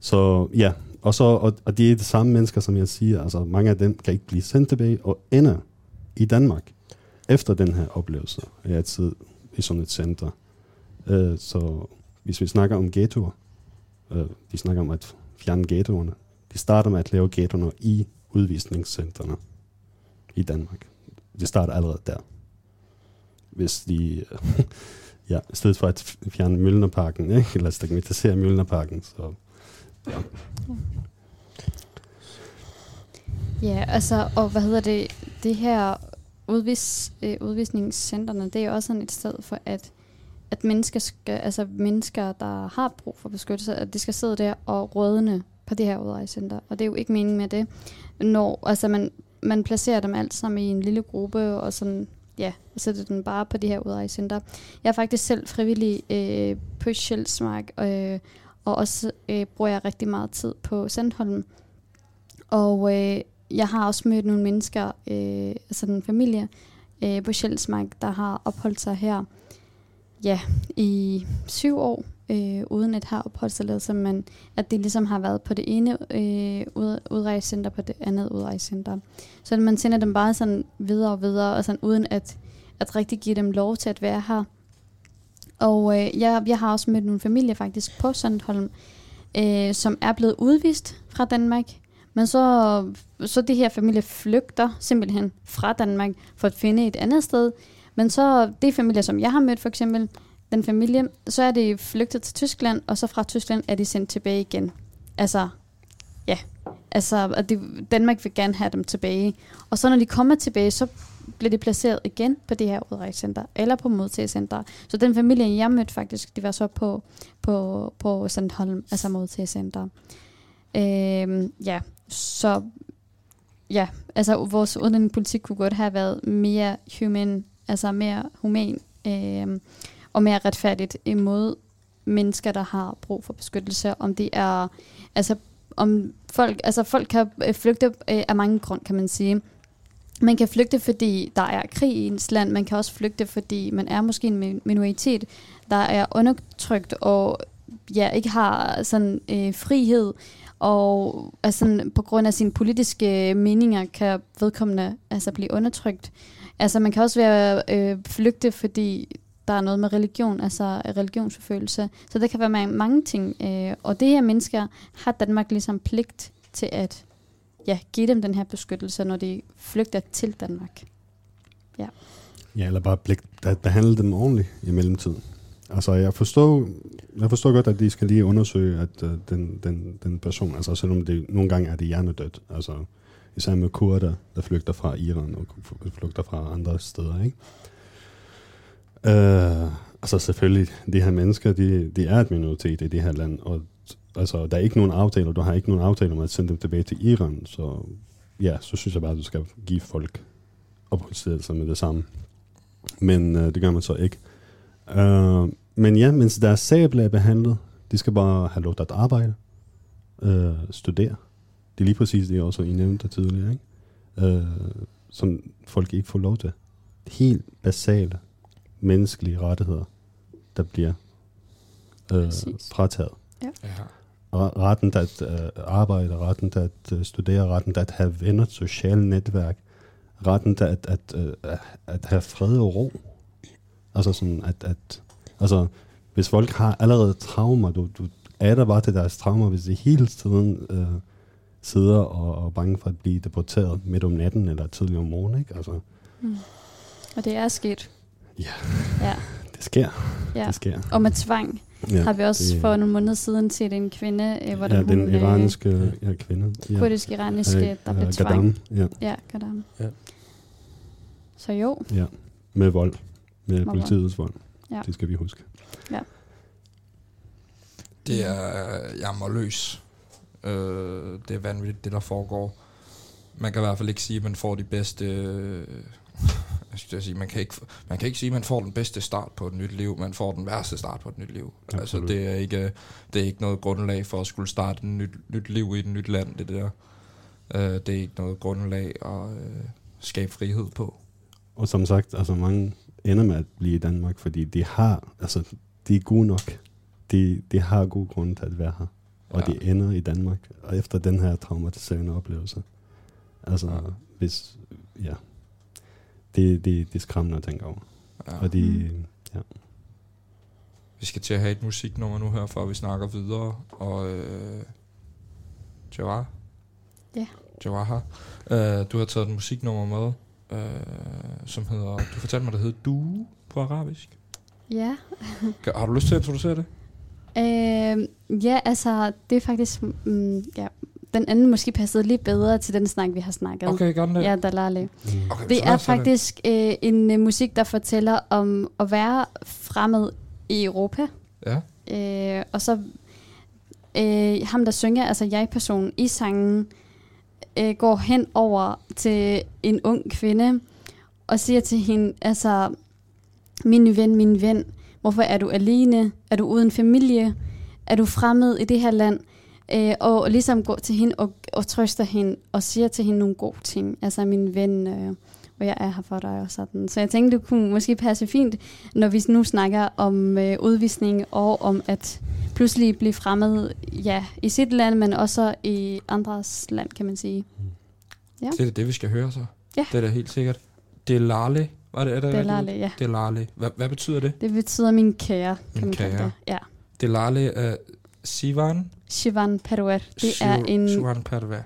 så ja, og, så, og, og det er de samme mennesker, som jeg siger, altså mange af dem kan ikke blive sendt tilbage og ender i Danmark efter den her oplevelse af at sidde i sådan et center. Øh, så hvis vi snakker om ghettoer, øh, vi snakker om at fjerne ghettoerne, de starter med at lave ghettoerne i udvisningscentrene i Danmark. Det starter allerede der. Hvis de, ja, i stedet for at fjerne Mølnerparken, ikke? eller stigmatisere Mølnerparken, så ja. Ja, altså, og hvad hedder det, det her udvis, øh, udvisningscenterne, det er jo også sådan et sted for, at, at mennesker, skal, altså mennesker, der har brug for beskyttelse, at de skal sidde der og rådne på det her udrejsecenter. Og det er jo ikke meningen med det. Når, altså man, man placerer dem alt sammen i en lille gruppe, og sådan, ja, og sætter dem bare på det her udrejsecenter. Jeg er faktisk selv frivillig øh, på Sjælsmark, øh, og også øh, bruger jeg rigtig meget tid på Sandholm. Og øh, jeg har også mødt nogle mennesker, øh, altså sådan en familie øh, på Sjælsmark, der har opholdt sig her ja, i syv år, øh, uden et har opholdstilladelse, men at de ligesom har været på det ene øh, ud, udrejsecenter, på det andet udrejsecenter. Så man sender dem bare sådan videre og videre, og sådan uden at, at rigtig give dem lov til at være her. Og øh, jeg, jeg har også mødt nogle familier faktisk på Sandholm, øh, som er blevet udvist fra Danmark, men så, så det her familie flygter simpelthen fra Danmark for at finde et andet sted. Men så det familie, som jeg har mødt for eksempel, den familie, så er de flygtet til Tyskland, og så fra Tyskland er de sendt tilbage igen. Altså, ja, altså, at de, Danmark vil gerne have dem tilbage. Og så når de kommer tilbage, så bliver de placeret igen på det her udrejsecenter, eller på modtagecenter. Så den familie, jeg mødte faktisk, de var så på, på, på Sandholm, altså modtagecenter. Øhm, ja, så ja, altså vores udlændingepolitik kunne godt have været mere human, altså mere human øh, og mere retfærdigt imod mennesker, der har brug for beskyttelse. Om det er, altså om folk, altså folk kan øh, flygte øh, af mange grunde, kan man sige. Man kan flygte, fordi der er krig i ens land. Man kan også flygte, fordi man er måske en minoritet, der er undertrykt og ja, ikke har sådan øh, frihed og altså, på grund af sine politiske øh, meninger kan vedkommende altså, blive undertrykt. Altså man kan også være øh, flygte, fordi der er noget med religion, altså religionsforfølgelse. Så det kan være mange, mange ting. Øh, og det her mennesker har Danmark ligesom pligt til at ja, give dem den her beskyttelse, når de flygter til Danmark. Ja. Ja, eller bare pligt at behandle dem ordentligt i mellemtiden. Altså, jeg forstår, jeg forstår godt, at de skal lige undersøge, at uh, den, den, den person, altså selvom det nogle gange er det hjernedødt, altså især med kurder, der flygter fra Iran og flygter fra andre steder, ikke? Uh, altså selvfølgelig, de her mennesker, de, de er et minoritet i det her land, og altså, der er ikke nogen aftaler, du har ikke nogen aftaler om at sende dem tilbage til Iran, så ja, så synes jeg bare, at du skal give folk opholdstilladelse med det samme. Men uh, det gør man så ikke. Uh, men ja, mens deres sag bliver behandlet, de skal bare have lov til at arbejde, uh, studere. Det er lige præcis det, også I nævnte tidligere, ikke? Uh, som folk ikke får lov til. Helt basale menneskelige rettigheder, der bliver uh, frataget. Ja. Retten til at uh, arbejde, retten til at uh, studere, retten til at have venner, sociale netværk, retten til at, at, at, at have fred og ro. Altså sådan, at, at altså, hvis folk har allerede traumer, du, du er der bare til deres traumer, hvis de hele tiden øh, sidder og, og er bange for at blive deporteret midt om natten eller tidlig om morgenen, ikke? Altså, mm. Og det er sket. Ja, ja. det sker. Ja. Det sker. Og med tvang Ja, har vi også det- for nogle måneder siden set en kvinde, øh, hvordan ja, den hun... iranske ja, kvinde. Ja. kurdisk-iraniske, der blev øh, tvang. Gadam, ja. Ja, Gadam. Ja. Så jo. ja, med vold. Med vold. politiets vold. Ja. Det skal vi huske. Ja. Det er jammerløs. Øh, det er vanvittigt, det der foregår. Man kan i hvert fald ikke sige, at man får de bedste... Øh, jeg skal sige, man kan, ikke, man kan ikke sige, at man får den bedste start på et nyt liv. Man får den værste start på et nyt liv. Altså, Absolut. det er, ikke, det er ikke noget grundlag for at skulle starte et nyt, nyt liv i et nyt land, det der. Øh, det er ikke noget grundlag at øh, skabe frihed på. Og som sagt, altså mange ender med at blive i Danmark, fordi de har, altså de er gode nok. De, de har god grund til at være her. Og Ja. de ender i Danmark, og efter den her traumatiserende oplevelse. Altså, ja. hvis, ja, det, det, det er skræmmende at tænke over. Ja. Og de, ja. Vi skal til at have et musiknummer nu her, før vi snakker videre. Og øh, Jawar? Ja. Jawar øh, Du har taget et musiknummer med, øh, som hedder... Du fortalte mig, det hedder Du på arabisk. Ja. Har du lyst til at introducere det? Øh, ja, altså, det er faktisk, mm, ja, den anden måske passede lidt bedre til den snak, vi har snakket. Okay, gør den det? Ja, Dalali. Okay, så det er faktisk øh, en øh, musik, der fortæller om at være fremmed i Europa. Ja. Øh, og så øh, ham, der synger, altså jeg-personen i sangen, øh, går hen over til en ung kvinde og siger til hende, altså, min ven, min ven, hvorfor er du alene? Er du uden familie? Er du fremmed i det her land? Øh, og ligesom går til hende og, og trøster hende og siger til hende nogle gode ting. Altså, min ven, øh, og jeg er her for dig og sådan. Så jeg tænkte, det kunne måske passe fint, når vi nu snakker om øh, udvisning og om at pludselig blive fremmed ja, i sit land, men også i andres land, kan man sige. Ja. Det er det, vi skal høre så. Ja. Det er da helt sikkert. Delale, var det? Er det Delale, ja. Delale. Hvad, hvad betyder det? Det betyder min kære, kan Min man kære. det. Ja. Delale er Sivan. Shivan Perwer. Det er en Sivan Perver.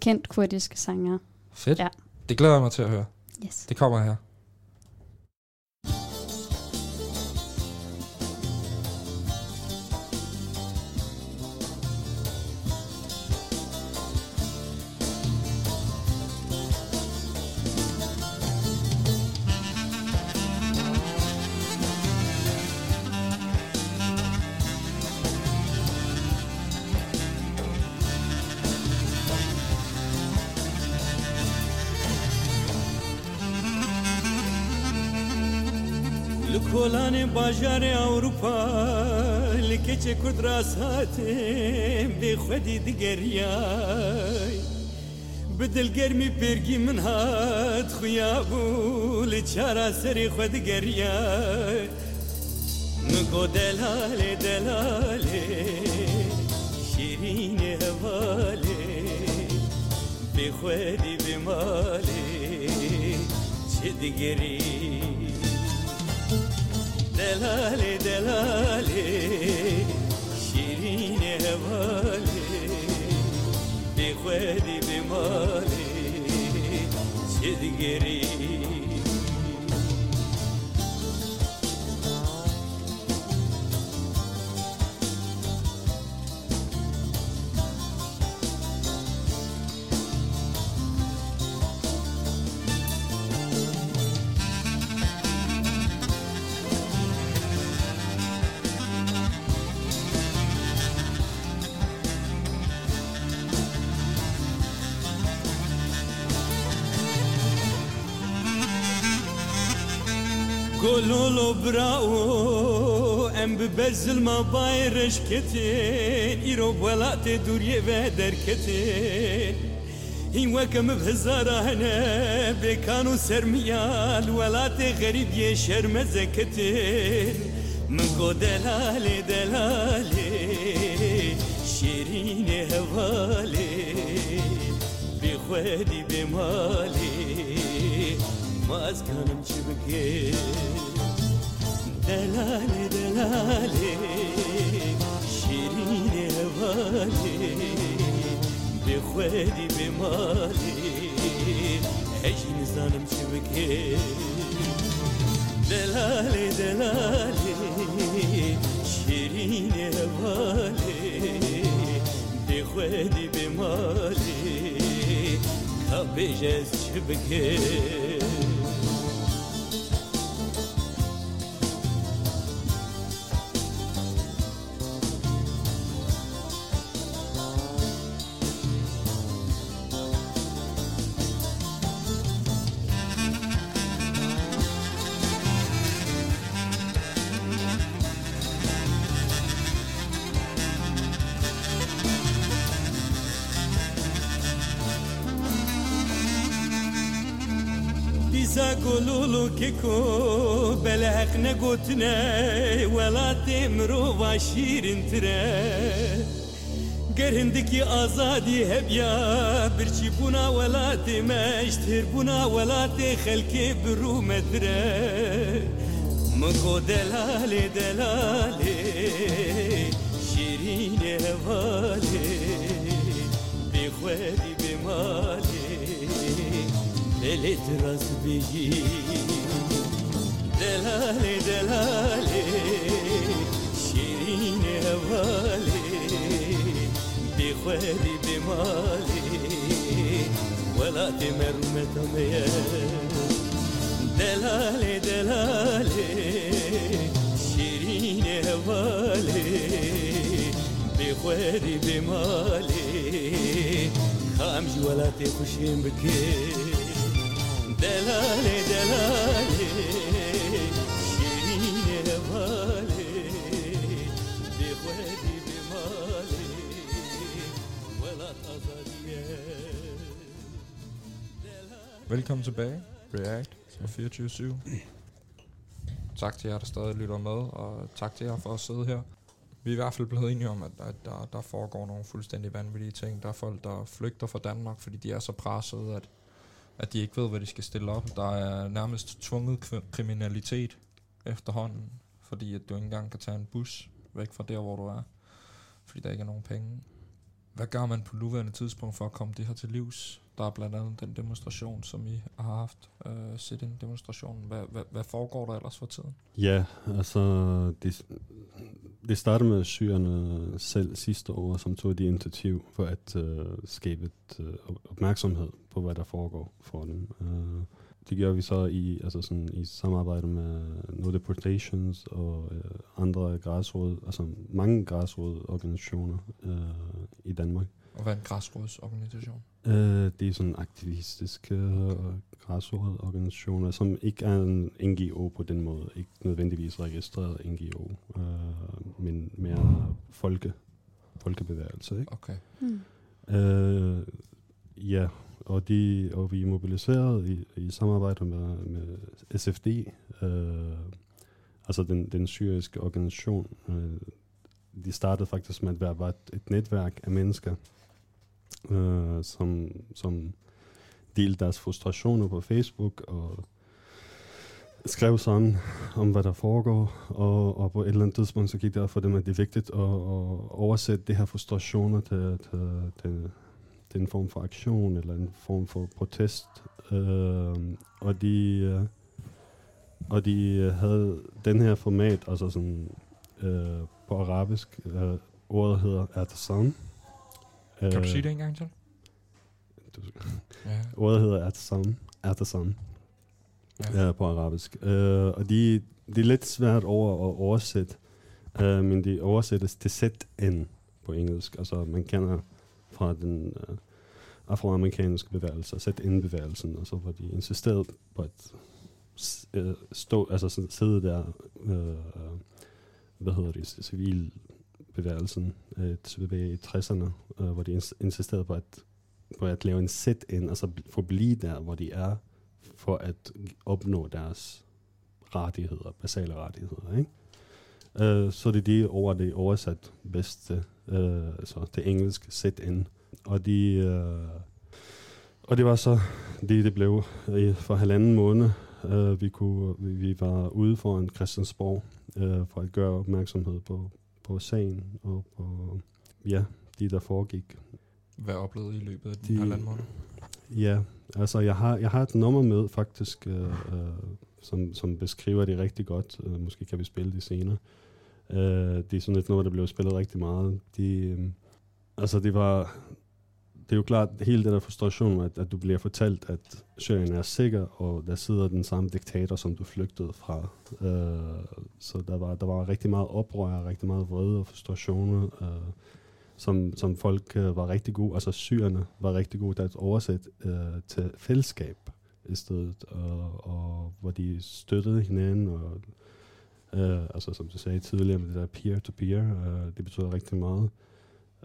kendt kurdisk sanger. Fedt. Ja. Det glæder jeg mig til at høre. Yes. Det kommer her. باژار ئەوروپا که کچێ کورد ڕاست هاتم بێ خودی دگەریای بدلگەرمی پرگی من هات خویا بول چارا سری سەری خود گەریای نگو دەلالێ دەلالێ شیرین هەوالێ بی خودی بێمالێ چه دیگەری Delali delali Şirin evali Bi khwedi bi mali Çedgeri چه دیگری قولوا براو ام ببزل ما بايرش كتين ايرو بولات دوري بدر كتين هين وكم بهزارة هنا بكانوا سرميال ولات غريب يشرم زكتين من قو دلالي دلالي شيرين Delali delali Şirin evali Bi xwedî bi malî Ejî nizanim çi bike Delali delali Şirin evali Bi xwedî bi malî Kabêj ez çi گلولو ککو بلحق نگوتنه ولات مرو و شیرین تره گرهندکی آزادی هبیا برچی بونا ولات مشتر بونا ولات خلکی برو مدره مگو دلاله دلاله شیرین هواله بی خودی بی ماله دلت راس بيجي دلالي دلالي شيرين هوالي بخوالي بمالي ولا تمرمت ميال دلالي دلالي شيرين هوالي بخوالي بمالي خامج ولا تخشين بكي دلالي دلالي شيرين هوالي بخوالي بمالي ولا تزالي Velkommen tilbage, React og 24-7. Tak til jer, der stadig lytter med, og tak til jer for at sidde her. Vi er i hvert fald blevet enige om, at, at der, der foregår nogle fuldstændig vanvittige ting. Der er folk, der flygter fra Danmark, fordi de er så pressede, at, at de ikke ved, hvad de skal stille op. Der er nærmest tvunget kri- kriminalitet efterhånden, fordi at du ikke engang kan tage en bus væk fra der, hvor du er, fordi der ikke er nogen penge. Hvad gør man på nuværende tidspunkt for at komme det her til livs? Der er blandt andet den demonstration, som I har haft, øh, sit-in demonstrationen. Hvad, hvad, hvad foregår der ellers for tiden? Ja, altså det, det startede med syrerne selv sidste år, som tog de initiativ for at øh, skabe et, øh, opmærksomhed på, hvad der foregår for dem. Øh, det gør vi så i, altså sådan, i samarbejde med No Deportations og uh, andre græsråd, altså mange græsrådorganisationer uh, i Danmark. Og hvad er en græsrådsorganisation? Uh, det er sådan aktivistiske uh, græsrådorganisationer, som ikke er en NGO på den måde. Ikke nødvendigvis registreret NGO, uh, men mere folke, folkebevægelse. Ikke? Okay. Mm. Uh, ja, og, de, og vi er mobiliseret i, i samarbejde med, med SFD, øh, altså den, den syriske organisation. Øh, de startede faktisk med at være bare et, et netværk af mennesker, øh, som, som delte deres frustrationer på Facebook og skrev sådan om, hvad der foregår, og, og på et eller andet tidspunkt, så gik det op for dem, at det er vigtigt at, at oversætte de her frustrationer til, til, til, til en form for aktion, eller en form for protest. Uh, og de, uh, og de havde den her format, altså sådan uh, på arabisk, uh, ordet hedder Artisan. Kan du sige det en gang til? Du, Ja. Ordet hedder Artisan. Artisan. Ja. Uh, på arabisk. Uh, og de, det er lidt svært over at oversætte, uh, men de oversættes til ZN på engelsk. Altså man kender fra den uh, afroamerikanske bevægelse, ZN-bevægelsen, og så var de insisteret på at øh, stå, altså sådan sidde der, øh, hvad hedder det, civilbevægelsen øh, tilbage i 60'erne, øh, hvor de insisterede på at, på at lave en sit-in, altså få forblive der, hvor de er, for at opnå deres rettigheder, basale rettigheder, ikke? Øh, så det er de over det oversat bedste øh, altså det engelsk sit-in. Og de, øh, og det var så det, det blev i, for halvanden måned. Øh, vi, kunne, vi, var ude for en Christiansborg øh, for at gøre opmærksomhed på, på sagen og på ja, de, der foregik. Hvad oplevede I i løbet af De- de halvanden måned? Ja, altså jeg har, jeg har et nummer med faktisk, øh, øh, som, som beskriver det rigtig godt. Øh, måske kan vi spille det senere. Øh, Øh, det er sådan et nummer, der blev spillet rigtig meget. De, øh, altså det var, det er jo klart, hele den der frustration, at, at du bliver fortalt, at Syrien er sikker, og der sidder den samme diktator, som du flygtede fra. Øh, så der var, der var rigtig meget oprør, rigtig meget vrede og frustrationer, øh, som, som folk øh, var rigtig gode, altså syrerne var rigtig gode til at oversætte øh, til fællesskab i stedet, og, og hvor de støttede hinanden, og øh, altså som du sagde tidligere med det der peer-to-peer, øh, det betyder rigtig meget.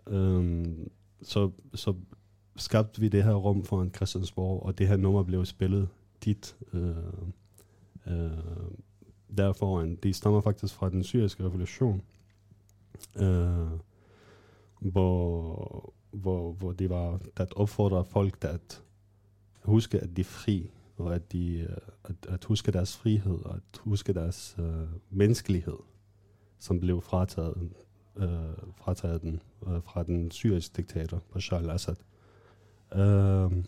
Um, så, så skabte vi det her rum for en Christiansborg, og det her nummer blev spillet dit. Øh, øh, derfor, Det stammer faktisk fra den syriske revolution, øh, hvor, hvor, hvor det var at opfordre folk til at huske, at de er fri, og at, de, øh, at, at huske deres frihed, og at huske deres øh, menneskelighed, som blev frataget, øh, frataget den, øh, fra den syriske diktator, Bashar al-Assad. Øh,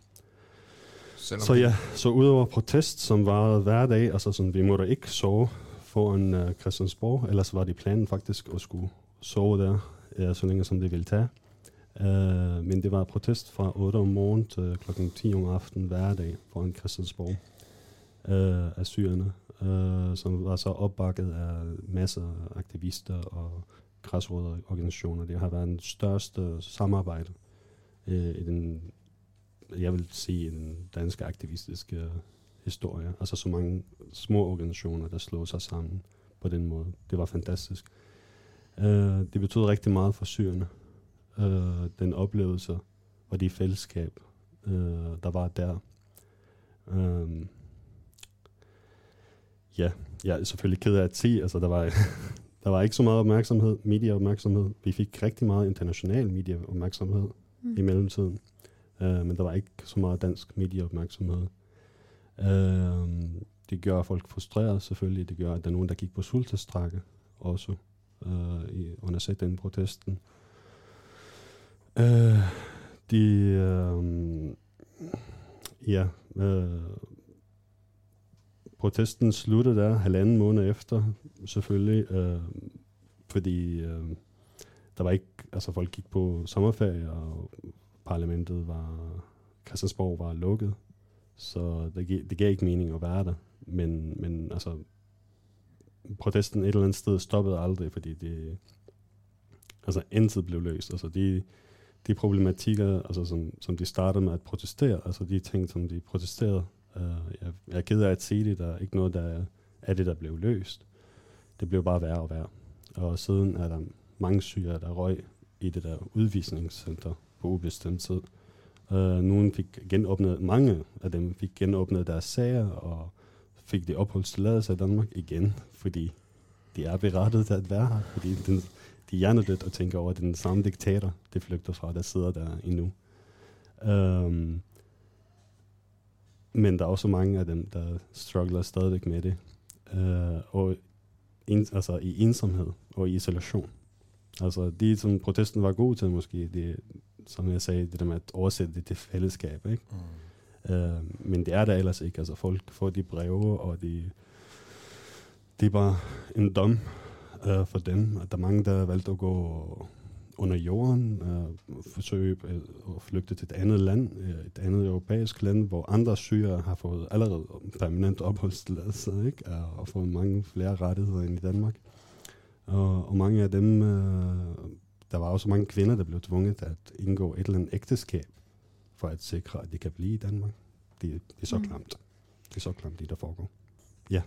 Selvom så ja, så udover protest, som var hver dag, altså sådan, vi måtte ikke sove foran uh, Christiansborg, ellers var det planen faktisk at skulle sove der, ja, så længe som det ville tage. Uh, men det var protest fra 8 om morgenen til klokken 10 om aftenen hver dag foran Christiansborg uh, af syrerne, uh, som var så opbakket af masser af aktivister og græsrodsorganisationer. Det har været den største samarbejde uh, i den, jeg vil sige, den danske aktivistiske historie. Altså så mange små organisationer, der slog sig sammen på den måde. Det var fantastisk. Uh, det betød rigtig meget for syrerne. Uh, den oplevelse og de fællesskab, uh, der var der. Um, ja, jeg er selvfølgelig ked af at sige, altså der var, der var ikke så meget opmærksomhed, medieopmærksomhed. Vi fik rigtig meget international medieopmærksomhed Mm. mm. i mellemtiden, uh, men der var ikke så meget dansk medieopmærksomhed. Uh, det gør folk frustreret selvfølgelig. Det gør, at der er nogen, der gik på sultestrække også uh, i, under den protesten. Uh, de, uh, ja, øh, protesten sluttede der halvanden måned efter, selvfølgelig, øh, fordi øh, der var ikke, altså folk gik på sommerferie, og parlamentet var, Christiansborg var lukket, så det, det gav ikke mening at være der. Men, men altså, protesten et eller andet sted stoppede aldrig, fordi det, altså intet blev løst. Altså de, de problematikker, altså som, som de startede med at protestere, altså de ting, som de protesterede, uh, jeg, jeg er ked af at sige det, der er ikke noget, der er, det, der blev løst. Det blev bare værre og værre. Og siden er der mange syre, der røg i det der udvisningscenter på ubestemt tid. Øh, uh, nogle fik genåbnet, mange af dem fik genåbnet deres sager, og fik de opholdstilladelse i Danmark igen, fordi de er berettet til at være her, fordi den, de er hjernedødt og tænker over, at det er den samme diktator, det flygter fra, der sidder der endnu. Um, men der er også mange af dem, der struggler stadigvæk med det. Uh, og en, altså i ensomhed og i isolation. Altså de, som protesten var god til måske, det, som jeg sagde, det der med at oversætte det til fællesskab, ikke? Mm. Uh, men det er der ellers ikke. Altså folk får de breve, og de, det er bare en dom uh, for dem, der er mange, der har valgt at gå under jorden, uh, forsøge uh, at flygte til et andet land, uh, et andet europæisk land, hvor andre syre har fået allerede permanent opholdstilladelse, ikke? Og fået mange flere rettigheder end i Danmark. Og, og mange af dem, uh, der var også mange kvinder, der blev tvunget til at indgå et eller andet ægteskab, for at sikre, at de kan blive i Danmark. Det, det er så Mm. klamt. Det er så klamt, det der foregår. Ja,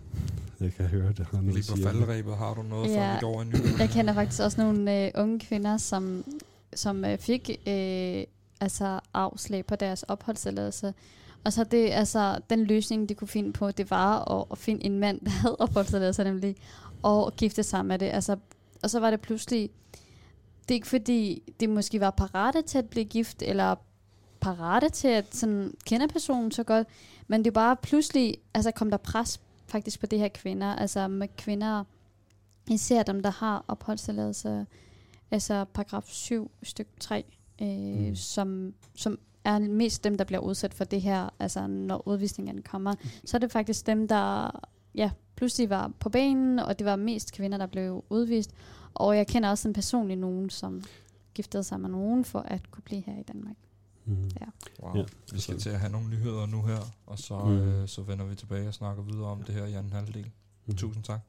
jeg kan høre, det har noget Lige på det. faldrebet har du noget, vi går over i nyheder. Jeg kender faktisk også nogle øh, unge kvinder, som, som øh, fik øh, altså afslag på deres opholdstilladelse. Og så det, altså, den løsning, de kunne finde på, det var at, at finde en mand, der havde opholdstilladelse nemlig, og gifte sig med det. Altså, og så var det pludselig, det er ikke fordi, de måske var parate til at blive gift, eller parate til at sådan, kende personen så godt, men det er bare pludselig, altså kom der pres faktisk på de her kvinder, altså med kvinder, især dem, der har opholdstilladelse, altså paragraf 7 stykke 3, øh, mm. som, som er mest dem, der bliver udsat for det her, altså når udvisningen kommer, så er det faktisk dem, der ja, pludselig var på banen, og det var mest kvinder, der blev udvist. Og jeg kender også en personlig nogen, som giftede sig med nogen for at kunne blive her i Danmark. Mm. Ja. Wow. Ja, vi skal til at have nogle nyheder nu her, og så, Mm. øh, så vender vi tilbage og snakker videre om det her i anden halvdel. Mm. Tusind tak.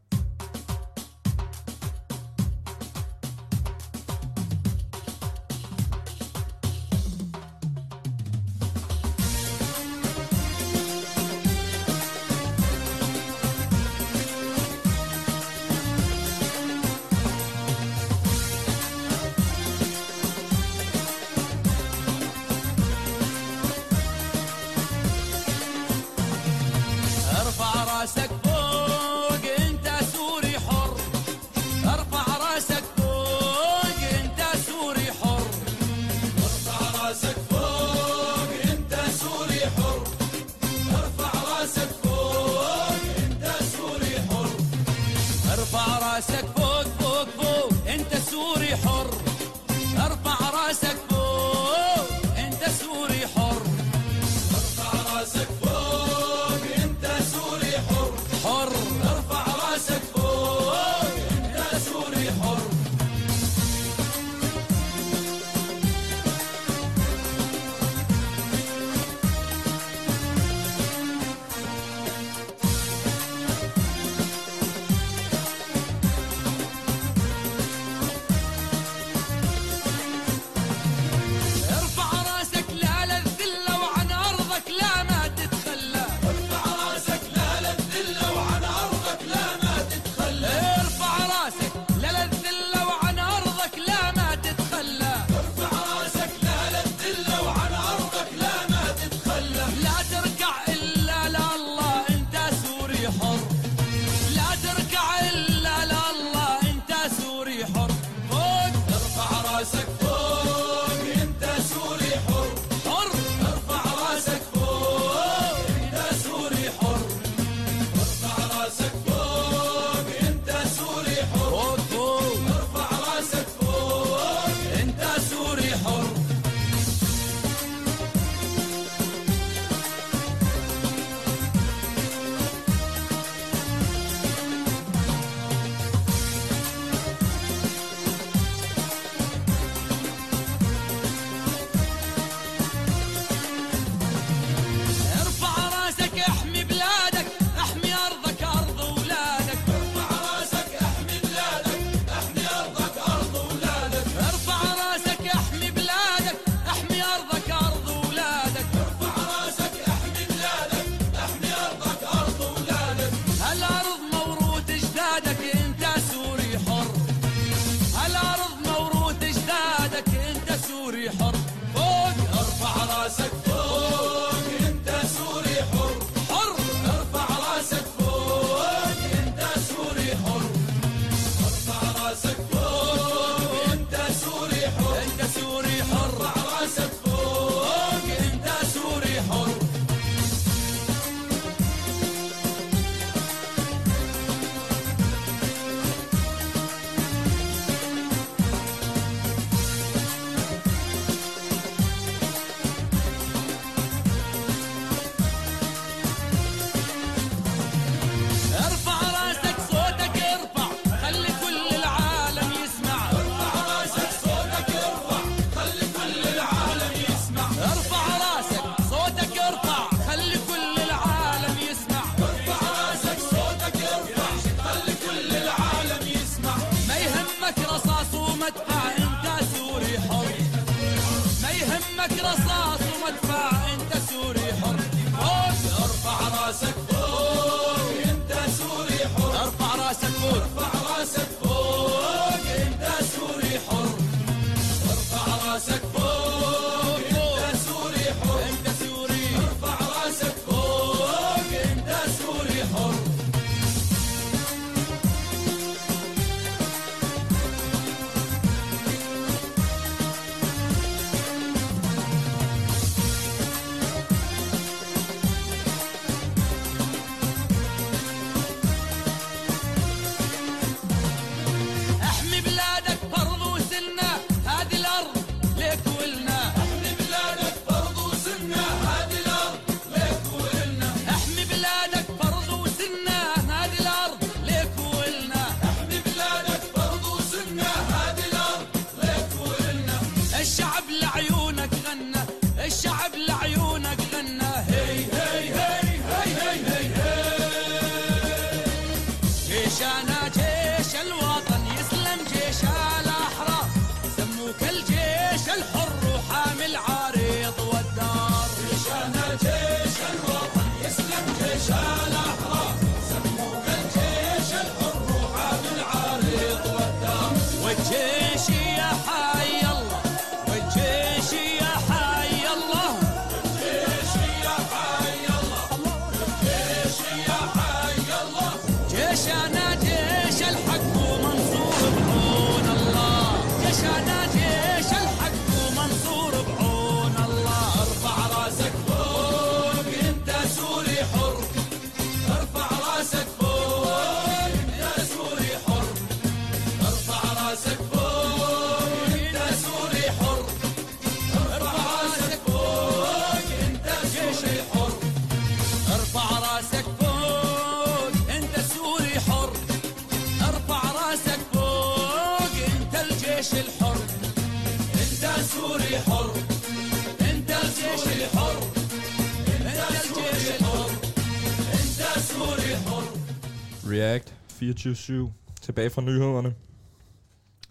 React 24-7 tilbage fra nyhederne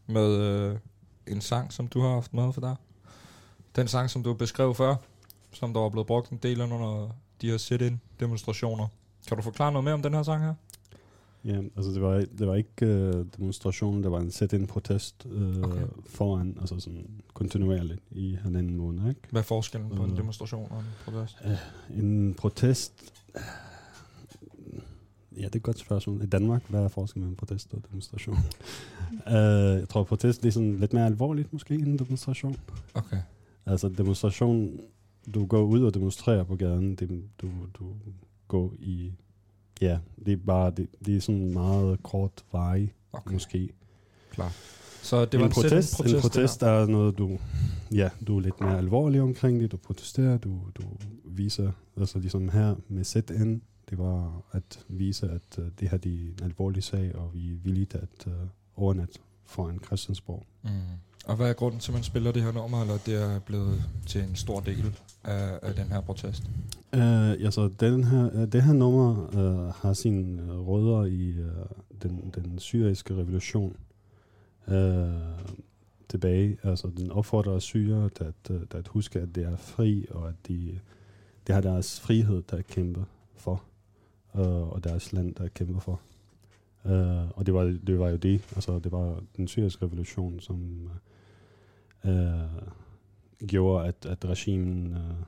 med øh, en sang, som du har haft med for dig. Den sang, som du beskrev før, som der var blevet brugt en del under de her sit-in demonstrationer. Kan du forklare noget mere om den her sang her? Ja, altså det var, det var ikke øh, demonstrationen, det var en set-in protest øh, Okay. foran, altså sådan kontinuerligt i halvanden måned, ikke? Hvad er forskellen på en Øh, demonstration og en protest? Øh, en protest... Ja, det er et godt spørgsmål. I Danmark, hvad er forskellen mellem protest og demonstration? uh, jeg tror, protest det er sådan lidt mere alvorligt måske end en demonstration. Okay. Altså demonstration, du går ud og demonstrerer på gaden, det, du, du går i... Ja, det er bare, det, det er sådan meget kort vej, okay. måske. Klar. Så det en var en protest, sit-in protest, en protest er noget, du, ja, du er lidt mere alvorlig omkring det, du protesterer, du, du viser, altså ligesom her med sit-in, det var at vise, at uh, det her det er en alvorlig sag, og vi er villige til at uh, overnatte foran Christiansborg. Mm. Og hvad er grunden til, at man spiller det her nummer, eller det er blevet til en stor del af, af den her protest? Uh, altså, den her, uh, det her nummer uh, har sine rødder i uh, den, den syriske revolution uh, tilbage. Altså, den opfordrer syre til at, uh, at huske, at det er fri, og at de, de har deres frihed, der kæmper for, øh, og deres land, der kæmper for. Øh, og det var, det var jo det. Altså, det var den syriske revolution, som øh, gjorde, at, at regimen øh,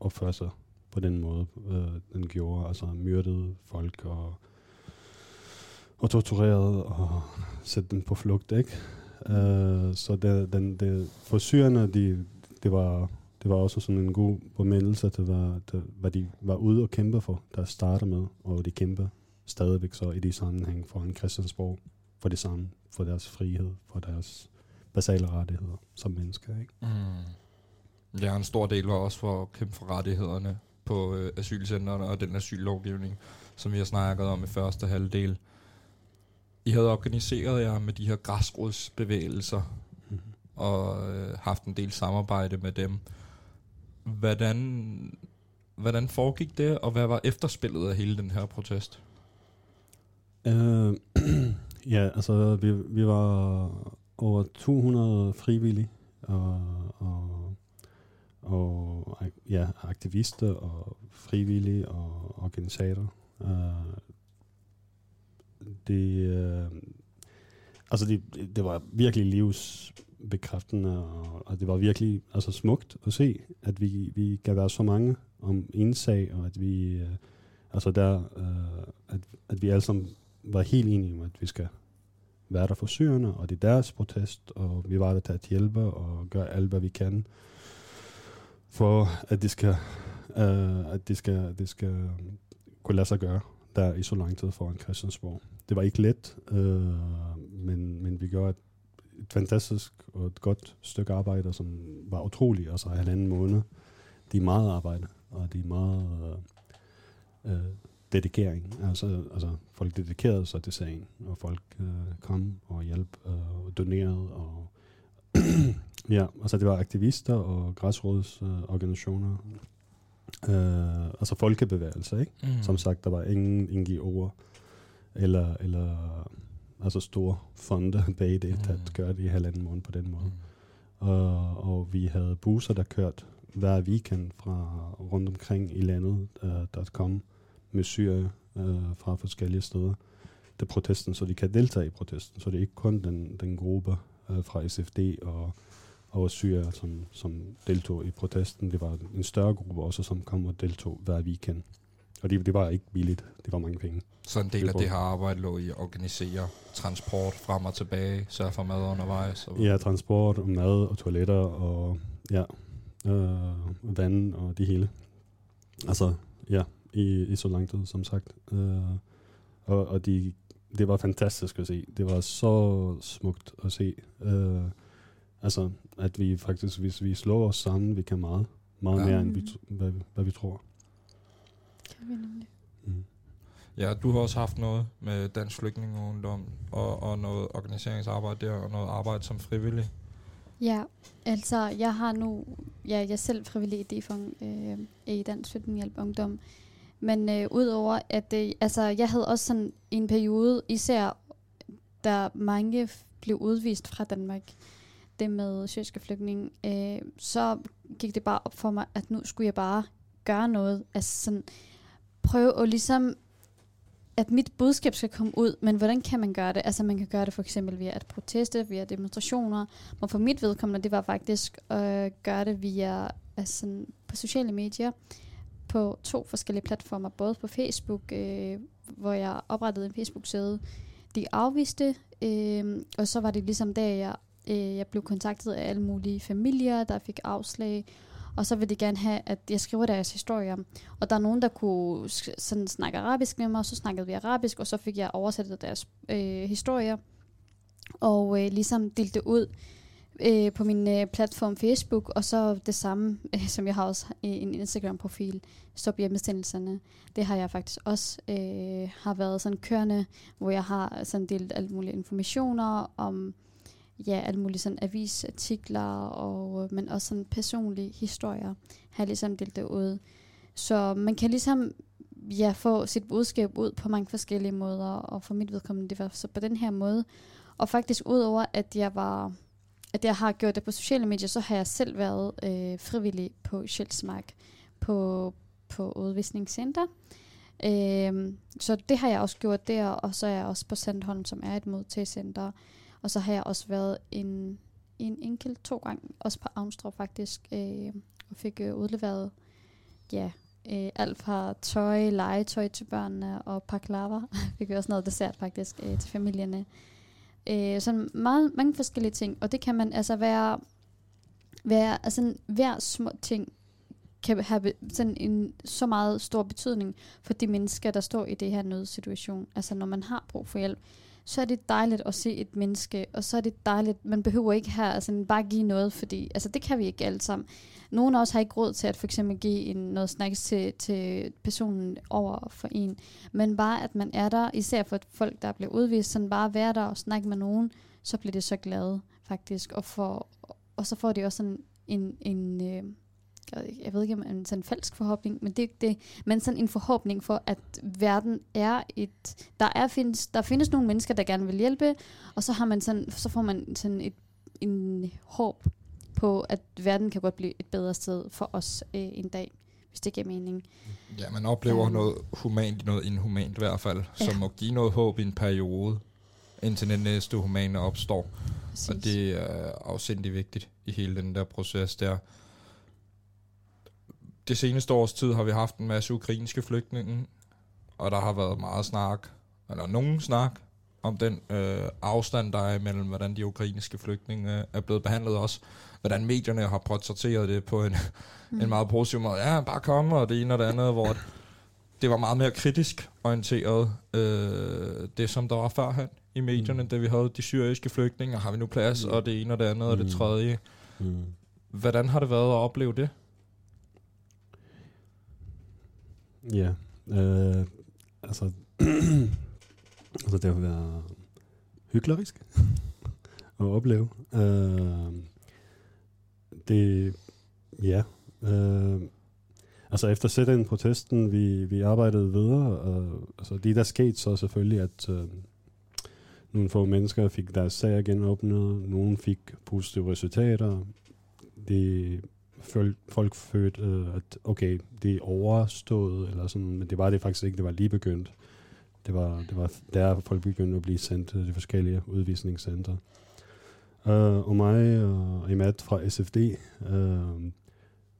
opførte sig på den måde, øh, den gjorde. Altså myrdede folk og, og torturerede og sætte dem på flugt, ikke? Øh, så det, den, det, for syrerne, de, det, var, det var også sådan en god påmindelse til, hvad, til, hvad de var ude og kæmpe for, der starter med, og de kæmper stadigvæk så i de sammenhæng for en Christiansborg, for det samme, for deres frihed, for deres basale rettigheder som mennesker, ikke? Mm. Ja, en stor del var også for at kæmpe for rettighederne på øh, asylcentrene og den asyllovgivning, som vi har snakket om i første halvdel. I havde organiseret jer med de her græsrodsbevægelser Mhm. og øh, haft en del samarbejde med dem. Hvordan, hvordan foregik det, og hvad var efterspillet af hele den her protest? Øh, ja, altså vi, vi var over 200 frivillige og, og, og ja, aktivister og frivillige og organisatorer. Uh, øh, det, uh, altså det, det var virkelig bekræftende, og, og det var virkelig altså smukt at se, at vi, vi kan være så mange om en sag, og at vi, øh, altså der, øh, at, at vi alle sammen var helt enige om, at vi skal være der for syrerne, og det er deres protest, og vi var der til at hjælpe og gøre alt, hvad vi kan, for at det skal, øh, at det skal, det skal kunne lade sig gøre der i så lang tid foran Christiansborg. Det var ikke let, øh, men, men vi gjorde et, fantastisk og et godt stykke arbejde, som var utroligt, altså halvanden måned. Det er meget arbejde, og det er meget uh, uh, dedikering. Altså, altså folk dedikerede sig til sagen, og folk øh, kom og hjalp øh, og donerede. Og ja, altså det var aktivister og græsrådsorganisationer. Øh, altså folkebevægelser, ikke? Mm. Som sagt, der var ingen NGO'er eller, eller altså store fonde bag det, at gøre det i halvanden måned på den måde. Mm. Og, og vi havde busser, der kørte hver weekend fra rundt omkring i landet, øh, der kom med syre øh, fra forskellige steder til protesten, så de kan deltage i protesten. Så det er ikke kun den, den gruppe øh, fra SFD og, og syre, som, som deltog i protesten. Det var en større gruppe også, som kom og deltog hver weekend. Og det, det var ikke billigt. Det var mange penge. Så en del af det her arbejde lå i at organisere transport frem og tilbage, sørge for mad undervejs. Og Ja, transport og mad og toiletter og ja, øh, vand og det hele. Altså, ja, i, i så lang tid, som sagt. Øh, og og de, det var fantastisk at se. Det var så smukt at se. Øh, altså, at vi faktisk, hvis vi slår os sammen, vi kan meget. Meget Ja. mere, end vi, tr- hvad, hvad vi tror. Kan vi nemlig. Mm. Ja, du har også haft noget med Dansk Flygtningeungdom og, og noget organiseringsarbejde der, og noget arbejde som frivillig. Ja, altså jeg har nu, ja, jeg er selv frivillig i DFON øh, i Dansk Flygtningehjælp Ungdom, Men øh, udover at øh, altså, jeg havde også sådan en periode, især da mange blev udvist fra Danmark, det med syriske flygtninge, øh, så gik det bare op for mig, at nu skulle jeg bare gøre noget. Altså sådan, prøve at ligesom, at mit budskab skal komme ud, men hvordan kan man gøre det? Altså man kan gøre det for eksempel via at proteste, via demonstrationer, men for mit vedkommende, det var faktisk at gøre det via altså sådan, på sociale medier, på to forskellige platformer, både på Facebook, øh, hvor jeg oprettede en Facebook-side, de afviste, øh, og så var det ligesom der, jeg, øh, jeg blev kontaktet af alle mulige familier, der fik afslag, og så vil de gerne have, at jeg skriver deres historier. Og der er nogen, der kunne sådan snakke arabisk med mig, og så snakkede vi arabisk, og så fik jeg oversat deres øh, historier, og øh, ligesom delte det ud øh, på min øh, platform Facebook, og så det samme, øh, som jeg har også i en Instagram-profil, Stop hjemmestændelserne. Det har jeg faktisk også øh, har været sådan kørende, hvor jeg har sådan delt alt mulige informationer om ja, alle mulige sådan avisartikler, og, øh, men også sådan personlige historier, har jeg ligesom delt det ud. Så man kan ligesom ja, få sit budskab ud på mange forskellige måder, og for mit vedkommende, det var så på den her måde. Og faktisk udover, at jeg var at jeg har gjort det på sociale medier, så har jeg selv været øh, frivillig på Sjælsmark på, på udvisningscenter. Øh, så det har jeg også gjort der, og så er jeg også på Sandholm, som er et modtagecenter. Og så har jeg også været en, en enkelt to gange, også på Avnstrup faktisk, øh, og fik øh, udleveret ja, øh, alt fra tøj, legetøj til børnene og baklava. fik også noget dessert faktisk øh, til familierne. Øh, sådan meget, mange forskellige ting, og det kan man altså være, være altså hver små ting kan have sådan en så meget stor betydning for de mennesker, der står i det her nødsituation. Altså når man har brug for hjælp, så er det dejligt at se et menneske, og så er det dejligt, man behøver ikke her altså, bare give noget, fordi altså, det kan vi ikke alle sammen. Nogle af os har ikke råd til at for eksempel give en, noget snacks til, til personen over for en, men bare at man er der, især for folk, der bliver udvist, sådan bare være der og snakke med nogen, så bliver det så glade faktisk, og, for, og så får de også sådan en, en øh, jeg- ved ikke om en sådan falsk forhåbning, men det er det, men sådan en forhåbning for, at verden er et, der er findes, der findes nogle mennesker, der gerne vil hjælpe, og så har man sådan, så får man sådan et, en håb på, at verden kan godt blive et bedre sted for os øh, en dag, hvis det giver mening. Ja, man oplever Øhm. noget humant noget inhumant i hvert fald, Ja. som må give noget håb i en periode, indtil den næste humane opstår. Præcis. Og det er afsindig vigtigt i hele den der proces der. Det seneste års tid har vi haft en masse ukrainske flygtninge, og der har været meget snak, eller nogen snak, om den øh, afstand, der er imellem, hvordan de ukrainske flygtninge er blevet behandlet også. Hvordan medierne har portrætteret det på en, Mm. mm. en meget positiv måde. Ja, bare komme, og det ene og det andet, hvor det var meget mere kritisk orienteret, øh, det som der var førhen i medierne, mm. da vi havde de syriske flygtninge, og har vi nu plads, Mm. og det ene og det andet, og det Mm. tredje. Mm. Hvordan har det været at opleve det? Ja, øh, altså, altså det har været hyklerisk at opleve. Øh, det, ja, øh, altså efter sætte protesten, vi, vi arbejdede videre, og altså det der skete så selvfølgelig, at øh, nogle få mennesker fik deres sager genåbnet, nogle fik positive resultater, det folk, folk følte, øh, at okay, det er overstået, eller sådan, men det var det faktisk ikke, det var lige begyndt. Det var, det var der folk begyndte at blive sendt til de forskellige udvisningscentre. Uh, og mig og Imad fra SFD, uh, øh,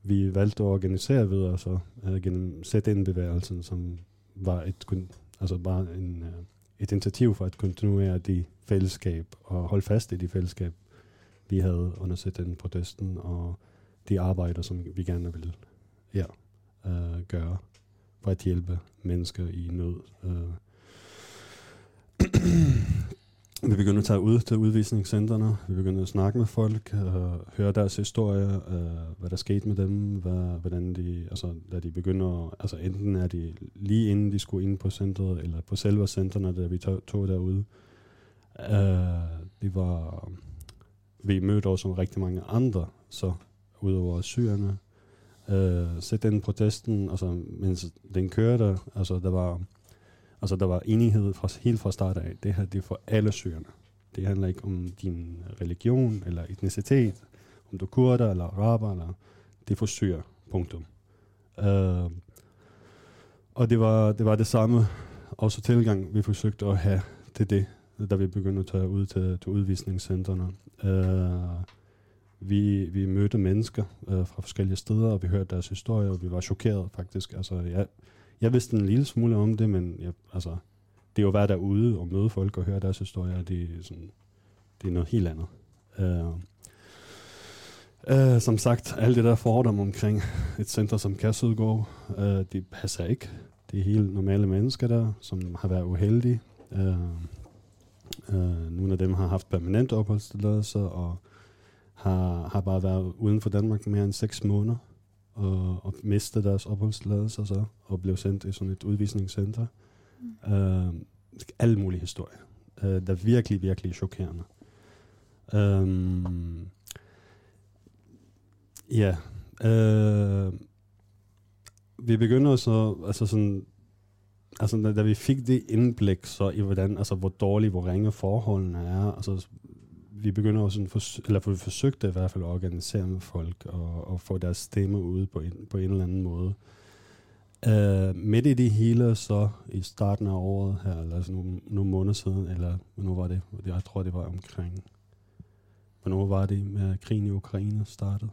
vi valgte at organisere videre så, uh, gennem sætte ind bevægelsen, som var et, altså bare en, uh, et initiativ for at kontinuere de fællesskab og holde fast i de fællesskab, vi havde under sætte ind protesten og de arbejder, som vi gerne vil ja, øh, gøre for at hjælpe mennesker i nød. Øh. vi begynder at tage ud til udvisningscentrene, vi begynder at snakke med folk, øh, høre deres historier, øh, hvad der skete med dem, hvad, hvordan de, altså, da de begynder, altså enten er de lige inden de skulle ind på centret, eller på selve centrene, da vi tog, tog derude. Øh, det var, vi mødte også rigtig mange andre, så udover syrerne, Øh, så den protesten, altså, mens den kørte, altså der var, altså, der var enighed fra, helt fra start af. Det her det er for alle syrerne. Det handler ikke om din religion eller etnicitet, om du er kurder eller araber, eller, det er for syre, punktum. Øh, og det var, det var det samme også tilgang, vi forsøgte at have til det, da vi begyndte at tage ud til, til udvisningscentrene. Øh, vi, vi mødte mennesker øh, fra forskellige steder, og vi hørte deres historier, og vi var chokeret faktisk. Altså, jeg, jeg vidste en lille smule om det, men jeg, altså, det er jo at være derude og møde folk og høre deres historier, det er, sådan, det er noget helt andet. Øh, øh, som sagt, alt det der fordom omkring et center som Kassudgård, øh, det passer ikke. Det er helt normale mennesker der, som har været uheldige. Øh, øh, nogle af dem har haft permanent opholdstilladelse og har, har bare været uden for Danmark mere end seks måneder og, og mistet deres opholdstilladelse så, og blev sendt i sådan et udvisningscenter. Mm. Uh, alle mulige historier. Uh, der er virkelig, virkelig chokerende. Um, ja. Uh, vi begynder så, altså sådan, altså da, da vi fik det indblik så i hvordan, altså hvor dårlige, hvor ringe forholdene er, altså vi begynder også sådan, for, eller for vi forsøgte i hvert fald at organisere med folk og, og få deres stemme ud på en, på en eller anden måde. Uh, midt i det hele så i starten af året her, eller altså nogle, nogle måneder siden, eller hvornår var det? Jeg tror det var omkring, hvornår var det med krigen i Ukraine startede?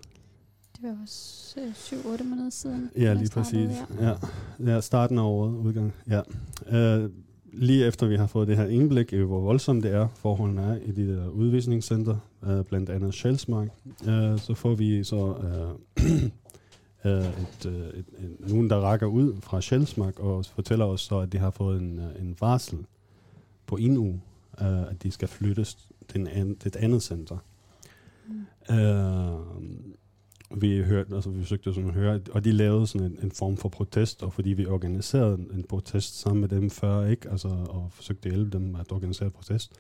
Det var også 7-8 måneder siden. Ja, lige præcis. Ja. Ja. ja, starten af året, udgang. Ja. Uh, lige efter vi har fået det her indblik i, hvor voldsomt det er, forholdene er i de der udvisningscenter, uh, blandt andet Sjælsmark, uh, så får vi så uh, uh, et, uh, et, et, nogen, der rækker ud fra Sjælsmark og fortæller os så, at de har fået en, uh, en varsel på en uge, uh, at de skal flyttes til, en et andet center. Mm. Uh, vi hørte, altså vi forsøgte sådan at høre, og de lavede sådan en, en form for protest, og fordi vi organiserede en, en protest sammen med dem før, ikke, altså, og forsøgte at hjælpe dem at organisere protest,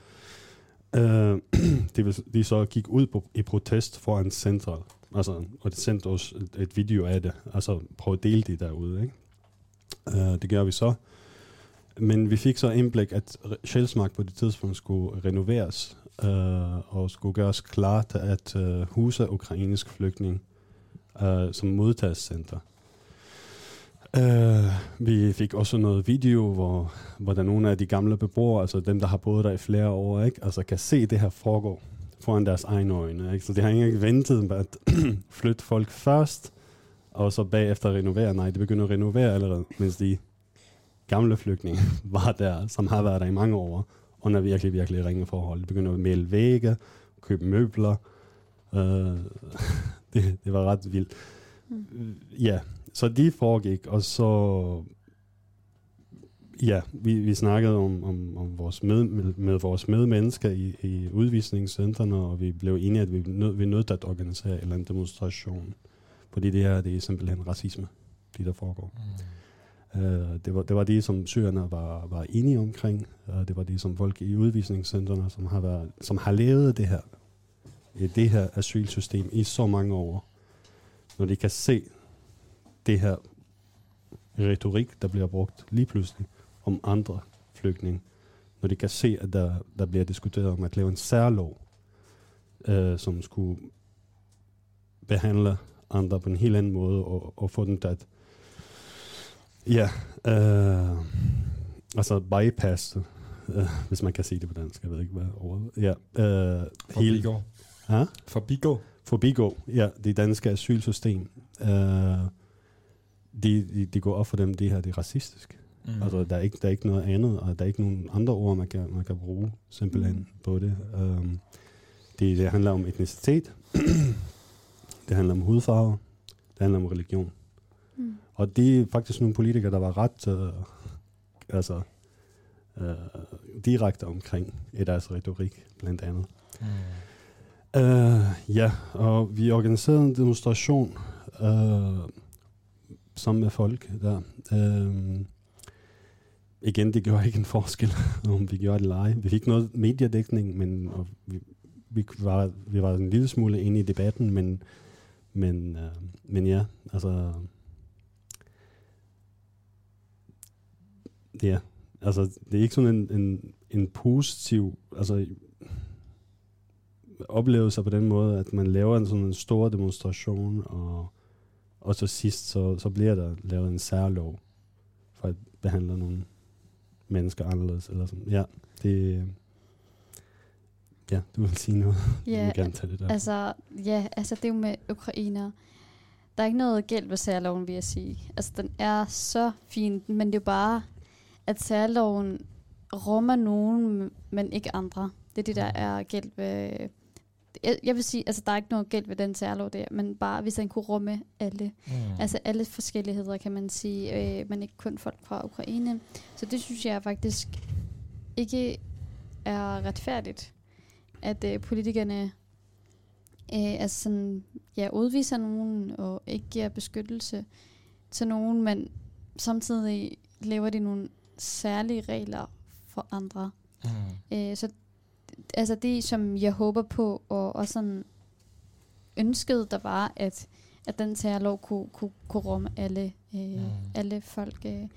øh, de, de så gik ud på, i protest foran centret, altså, og de sendte os et, et video af det, altså prøv at dele det derude, ikke? Øh, det gør vi så. Men vi fik så indblik, at Sjælsmark på det tidspunkt skulle renoveres, øh, og skulle gøres klar til at øh, huse ukrainsk flygtning øh, som modtagscenter. Uh, vi fik også noget video, hvor, hvor der nogle af de gamle beboere, altså dem, der har boet der i flere år, ikke? Altså kan se det her foregå foran deres egne øjne. Ikke? Så de har ikke ventet med at flytte folk først, og så bagefter renovere. Nej, de begynder at renovere allerede, mens de gamle flygtninge var der, som har været der i mange år, under virkelig, virkelig ringe forhold. De begynder at male vægge, købe møbler. øh, det, det var ret vildt. Mm. Ja, så de foregik, og så ja, vi, vi snakkede om, om, om vores med, med, med vores medmennesker i, i udvisningscentrene, og vi blev enige, at vi, nød, vi nødt at organisere en eller anden demonstration. Fordi det her, det er simpelthen racisme, det der foregår. Mm. Uh, det, var, det var det, som syrerne var, var enige omkring. Uh, det var det, som folk i udvisningscentrene, som har, været, som har levet det her, i det her asylsystem i så mange år, når de kan se det her retorik, der bliver brugt lige pludselig om andre flygtninge, når de kan se, at der, der bliver diskuteret om at lave en særlov, øh, som skulle behandle andre på en helt anden måde, og, og få dem til at ja, øh, altså bypass, øh, hvis man kan sige det på dansk, jeg ved ikke, hvad ordet ja, øh, Forbigå. Ja? Forbigå. Forbigå, ja, det danske asylsystem. Uh, de, de, de går op for dem, det her det er racistisk. Mm. Altså, der er, ikke, der er ikke noget andet, og der er ikke nogen andre ord, man kan, man kan bruge simpelthen mm. på det. Um, det. Det handler om etnicitet, det handler om hudfarve, det handler om religion. Mm. Og det er faktisk nogle politikere, der var ret uh, altså, uh, direkte omkring i deres retorik, blandt andet. Mm. Uh, ja, og vi organiserede en demonstration uh, sammen med folk der. Uh, igen, det gjorde ikke en forskel, om vi gjorde det eller. Vi fik noget mediedækning, men og vi, vi, var, vi var en lille smule inde i debatten, men, Men, øh, men ja, altså... Ja, altså det er ikke sådan en, en, en positiv altså, oplevelse på den måde, at man laver en sådan en stor demonstration, og, og til sidst så, så bliver der lavet en særlov for at behandle nogle mennesker anderledes. Eller sådan. Ja, det, ja, du vil sige noget. Ja, du vil gerne tage det der. altså, ja, altså det er jo med ukrainer. Der er ikke noget galt ved særloven, vil jeg sige. Altså, den er så fin, men det er jo bare, at særloven rummer nogen, men ikke andre. Det er det, der er galt ved... Jeg, jeg vil sige, altså der er ikke noget galt ved den særlov der, men bare hvis den kunne rumme alle. Mm. Altså alle forskelligheder, kan man sige, øh, men ikke kun folk fra Ukraine. Så det synes jeg faktisk ikke er retfærdigt, at øh, politikerne øh, altså sådan, ja, udviser nogen og ikke giver beskyttelse til nogen, men samtidig laver de nogle særlige regler for andre. Mm. Øh, så altså det, som jeg håber på, og også sådan ønskede, der var, at, at den særlov kunne, kunne, kunne rumme alle, øh, Mm. alle folk, øh,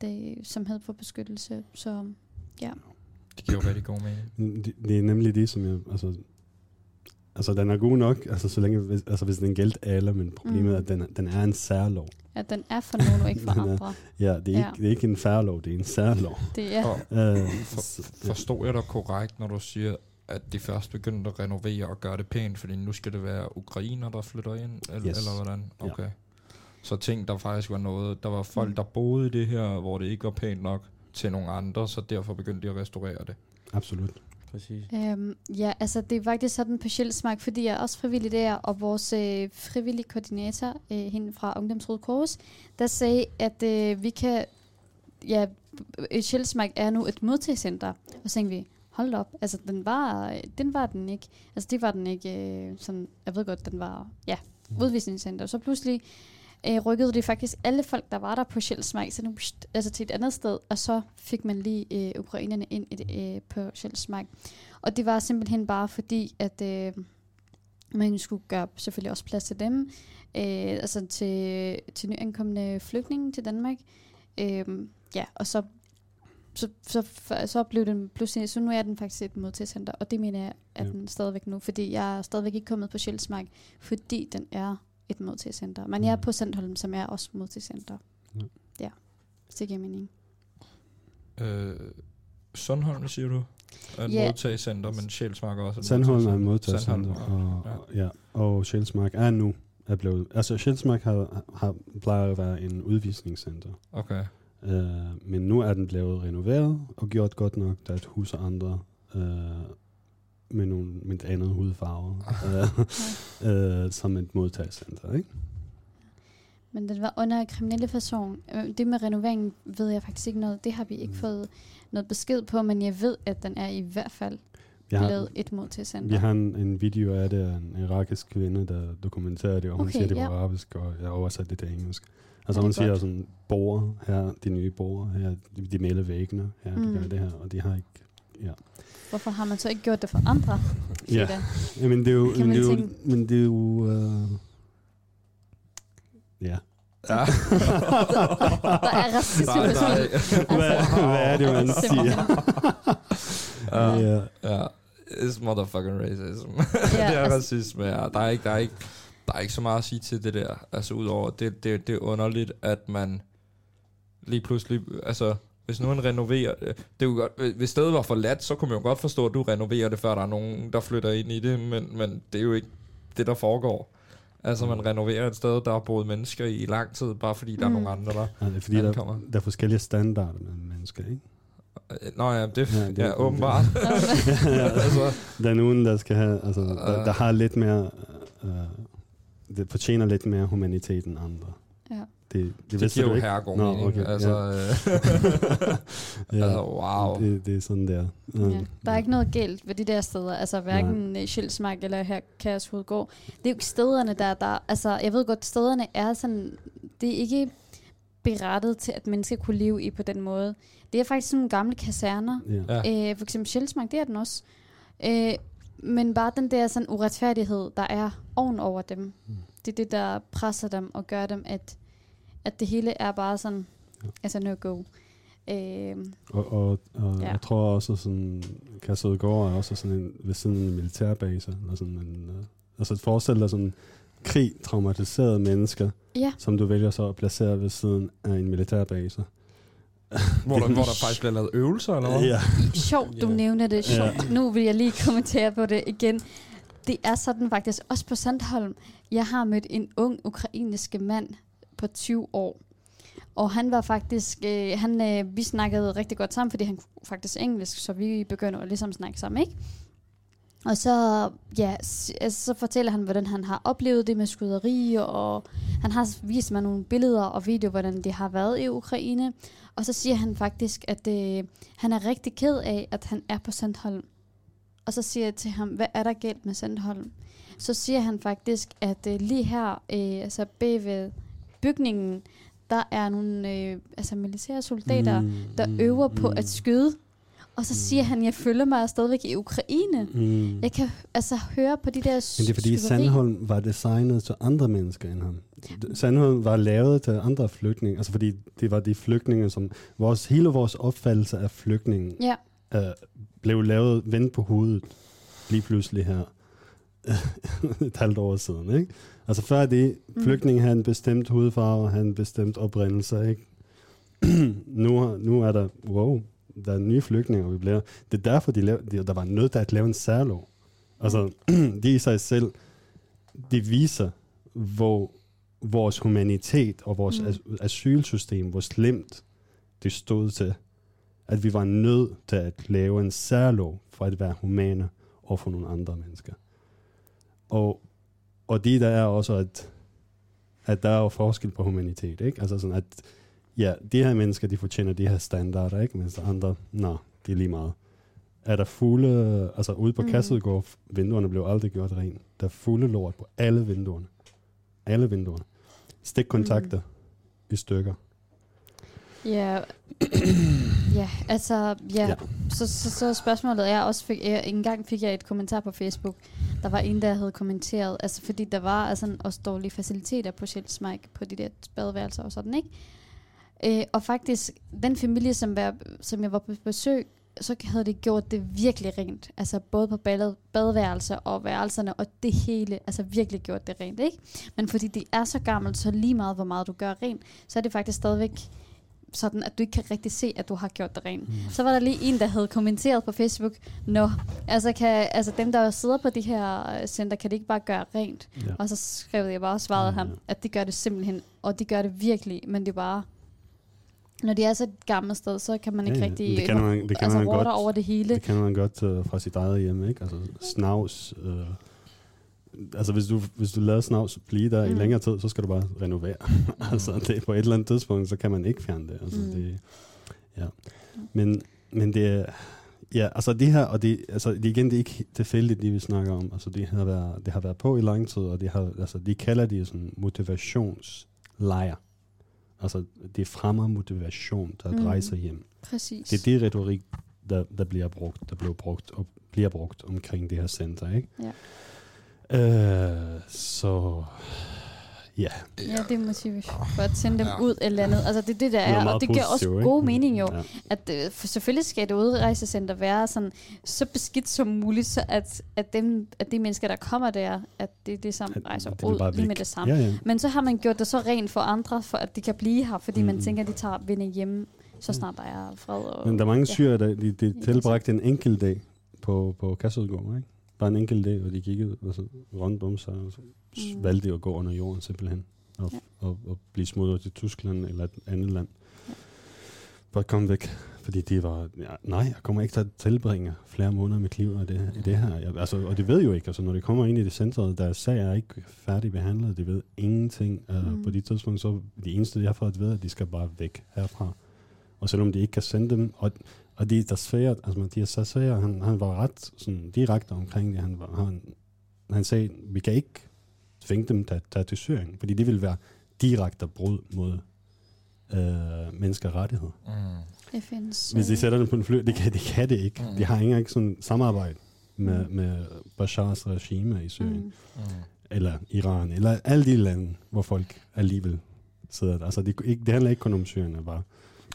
det, som havde fået beskyttelse. Så ja. Det giver jo rigtig god mening. Det, det er nemlig det, som jeg... Altså, altså den er god nok, altså, så længe, hvis, altså, hvis den gælder alle, men problemet Mm. er, at den, den er en særlov. At den er for nogen og ikke for andre. Ja, det er, Ja. Ikke, det er ikke en færlov, det er en særlov. Det er- Og Øh, for, forstod jeg dig korrekt, når du siger, at de først begyndte at renovere og gøre det pænt, fordi nu skal det være ukrainer, der flytter ind, eller, Yes. eller hvordan? Ja. Okay. Så ting, der faktisk var noget, der var folk, der boede i det her, hvor det ikke var pænt nok til nogle andre, så derfor begyndte de at restaurere det. Absolut. Præcis. Øhm, ja, altså det er faktisk sådan på Sjælsmark, fordi jeg er også frivillig der, og vores øh, frivillige koordinator, øh, hende fra Ungdomsrådet Kors, der sagde, at øh, vi kan, ja, Sjælsmark er nu et modtagelsescenter, og så tænkte vi, hold op, altså den var, den var den ikke, altså det var den ikke, øh, sådan, jeg ved godt, den var, ja, udvisningscenter, så pludselig øh, rykkede de faktisk alle folk, der var der på Sjælsmark, så nu, altså til et andet sted, og så fik man lige øh, ukrainerne ind i det, øh, på Sjælsmark. Og det var simpelthen bare fordi, at øh, man skulle gøre selvfølgelig også plads til dem, øh, altså til, til nyankomne flygtninge til Danmark. Øh, ja, og så, så, så, så, så blev den pludselig, så nu er den faktisk et modtagelsescenter, og det mener jeg, at Ja. den stadigvæk nu, fordi jeg er stadigvæk ikke kommet på Sjælsmark, fordi den er et modtagelsescenter. Men jeg er på Sandholm, som er også modtagelsescenter. Ja. Ja, hvis det giver mening. Øh, Sundholm, siger du? Er et Ja. modtagecenter, men Sjælsmark er også et Sandholm er modtagelsescenter, Sandholm, og, ja. ja, og Sjælsmark er nu er blevet... Altså, Sjælsmark har, har, plejer at være en udvisningscenter. Okay. Øh, men nu er den blevet renoveret og gjort godt nok, der er et hus og andre øh, med nogle med et andet hudfarve, øh, øh, som et modtagelsescenter, ikke? Men den var under kriminelle person. Øh, Det med renoveringen ved jeg faktisk ikke noget. Det har vi Mm. ikke fået noget besked på, men jeg ved, at den er i hvert fald Vi har- blevet et modtagelsescenter. Vi har en, en video af det af en irakisk kvinde, der dokumenterer det, og hun Okay, siger det på ja. arabisk, og jeg oversat det til engelsk. Altså hun siger godt? sådan, borger her, de nye borgere her, de, de maler væggene her, Mm. de gør det her, og de har ikke, ja. Hvorfor har man så ikke gjort det for andre? Ja, ja men det er jo, men det er jo, men det er jo, øh, ja. Ja. Der er racisme Nej, nej. spil. Hvad, Altså, hvad er det, man siger? Ja. Ja. ja. It's motherfucking racism. Ja, det er altså- racisme, ja. Der er ikke, der er ikke, der er ikke så meget at sige til det der. Altså udover, det, det, det er underligt, at man lige pludselig, altså hvis nu man renoverer det, det er jo godt, hvis stedet var forladt, så kunne man jo godt forstå, at du renoverer det, før der er nogen, der flytter ind i det, men, men det er jo ikke det, der foregår. Altså man renoverer et sted, der har boet mennesker i lang tid, bare fordi der Mm. er nogle andre, der Ja, det er fordi, der, ankommer. der er forskellige standarder mellem mennesker, ikke? Nå ja, det, Ja, det det er- ja åbenbart. ja, ja. altså, Der er nogen, der skal have, altså, der, der har lidt mere, øh, det fortjener lidt mere humanitet end andre. Ja. Det, det, det giver jo ikke? herregod Nå, mening. okay, altså, ja. øh, altså, wow. Det, det er sådan der. Ja. Der er ikke noget galt ved de der steder, altså hverken øh, Sjælsmark eller her Kærshovedgård. Det er jo ikke stederne, der, der altså jeg ved godt, stederne er sådan, det er ikke berettet til, at mennesker kunne leve i på den måde. Det er faktisk sådan nogle gamle kaserner. Ja. Øh, for eksempel Sjælsmark, det er den også. Øh, men bare den der sådan uretfærdighed, der er ovenover dem. det er det, der presser dem og gør dem, at, at det hele er bare sådan, altså no go. Øh, Og, og, og Ja. ja. jeg tror også, sådan, Kærsødegård er også sådan en, ved siden af en militærbase. Eller sådan en, uh, altså forestil dig sådan krig, traumatiserede mennesker, Ja. som du vælger så at placere ved siden af en militærbase. Hvor der, hvor der faktisk bliver lavet øvelser, eller hvad? Ja. Sjovt, du nævner det. Ja. Sjovt. Nu vil jeg lige kommentere på det igen. Det er sådan faktisk, også på Sandholm. Jeg har mødt en ung ukrainsk mand på 20 år. Og han var faktisk, øh, han, øh, vi snakkede rigtig godt sammen, fordi han kunne faktisk engelsk, så vi begyndte at ligesom snakke sammen, ikke? Og så, ja, s- altså, så fortæller han, hvordan han har oplevet det med skyderi, og han har vist mig nogle billeder og videoer, hvordan det har været i Ukraine. Og så siger han faktisk, at øh, han er rigtig ked af, at han er på Sandholm. Og så siger jeg til ham, hvad er der galt med Sandholm? Så siger han faktisk, at øh, lige her, øh, altså bagved bygningen, der er nogle øh, altså militære soldater, Mm, mm, der øver på at skyde. Og så siger han, jeg følger mig stadigvæk i Ukraine. Mm. Jeg kan altså høre på de der Men det er fordi skyderi. Sandholm var designet til andre mennesker end ham. Sandholm var lavet til andre flygtninge, altså fordi det var de flygtninge, som vores, hele vores opfattelse af flygtningen Ja. øh, blev lavet vendt på hovedet lige pludselig her et halvt år siden. Ikke? Altså før det, Mm. flygtningen havde en bestemt hudfarve, havde en bestemt oprindelse. Ikke? nu, nu er der, wow, der er nye flygtninge, og vi bliver, det er derfor, de laver, de, der var nødt til at lave en særlov. Altså, de i sig selv, de viser, hvor vores humanitet og vores Mm. mm. asylsystem, hvor slemt det stod til, at vi var nødt til at lave en særlov for at være humane over for nogle andre mennesker. Og, og det der er også, at, at der er jo forskel på humanitet, ikke? Altså sådan, at ja, de her mennesker, de fortjener de her standarder, ikke? Mens andre, nå, det er lige meget. Er der fugle, altså ude på Mm. Kasselgård, vinduerne blev aldrig gjort rent. Der er fugle lort på alle vinduerne. Alle vinduerne. Stikkontakter mm. i stykker. Ja, ja altså, ja. Ja. Så, så, så spørgsmålet er også, fik, jeg, en gang fik jeg et kommentar på Facebook, der var en, der havde kommenteret, altså fordi der var altså også dårlige faciliteter på Sjælsmark, på de der badeværelser og sådan, ikke? Øh, og faktisk, den familie, som, var, som jeg var på besøg, så havde det gjort det virkelig rent. Altså både på bade, badeværelser og værelserne, og det hele, altså virkelig gjort det rent, ikke? Men fordi det er så gammelt, så lige meget, hvor meget du gør rent, så er det faktisk stadigvæk sådan, at du ikke kan rigtig se, at du har gjort det rent. Mm. Så var der lige en, der havde kommenteret på Facebook, Nå, altså, kan, altså dem, der sidder på de her øh, center, kan de ikke bare gøre rent? Ja. Og så skrev jeg bare og svarede Ja, ham, at de gør det simpelthen, og de gør det virkelig, men det er bare, når det er så et gammelt sted, så kan man ikke Ja, ja. rigtig Det kan man- det kan altså, man godt. over det hele. Det kan man godt uh, fra sit eget hjem, ikke? Altså snavs. Uh, altså hvis du, hvis du lader snavs blive der mm. Mm. i længere tid, så skal du bare renovere. altså det, på et eller andet tidspunkt, så kan man ikke fjerne det. Altså, Mm. mm. det ja. Men, men det er, ja, altså det her, og det, altså det, igen, det er ikke tilfældigt, det vi snakker om. Altså det har været, det har været på i lang tid, og det har, altså de kalder det sådan motivationslejr. Altså det fremmer motivation at Mm. rejse hjem. Præcis. Det er det retorik, der, der bliver brugt, der blev brugt og bliver brugt omkring det her center, ikke? Ja. Øh, så ja. Ja, det er motivation for at sende dem ja. ud eller andet. Altså det er det, der Det er er, meget og det giver også ikke? god mening jo, Ja. at øh, for selvfølgelig skal et udrejsecenter være sådan så beskidt som muligt, så at, at, dem, at de mennesker, der kommer der, at det er det, som rejser det ud lige med det samme. Ja, ja. Men så har man gjort det så rent for andre, for at de kan blive her, fordi mm. man tænker, at de tager vinde hjem, så snart der er fred. Og, Men der er mange ja. syre, der de, de tilbragte en enkelt dag på, på Kasselgård, ikke? Bare en enkelt dag, og de kiggede altså, rundt om sig, og så Mm. valgte de at gå under jorden simpelthen, og, Ja. og, og blive smuttet til Tyskland eller et andet land. Ja. For at komme væk, fordi de var, ja, nej, jeg kommer ikke til at tilbringe flere måneder mit liv i det, i det her. Jeg, altså, og de ved jo ikke, altså når de kommer ind i det centret, deres sag er ikke færdigbehandlet, de ved ingenting. Uh, Mm. mm. På de tidspunkt, så de eneste, de har fået at vide, at de skal bare væk herfra. Og selvom de ikke kan sende dem, og, og de der svære, altså Mathias Sassager, han, han var ret sådan, direkte omkring det. Han, var, han, han sagde, vi kan ikke tvinge dem til at tage til Syrien, fordi det vil være direkte brud mod øh, menneskerettigheder. Mm. FN's, Hvis de sætter dem på en fly, det kan, det kan det ikke. Mm. De har ikke sådan samarbejde med, Mm. med Bashars regime i Syrien. Mm. eller Iran, eller alle de lande, hvor folk alligevel sidder der. Altså, det, ikke, det handler ikke kun om Syrien, bare.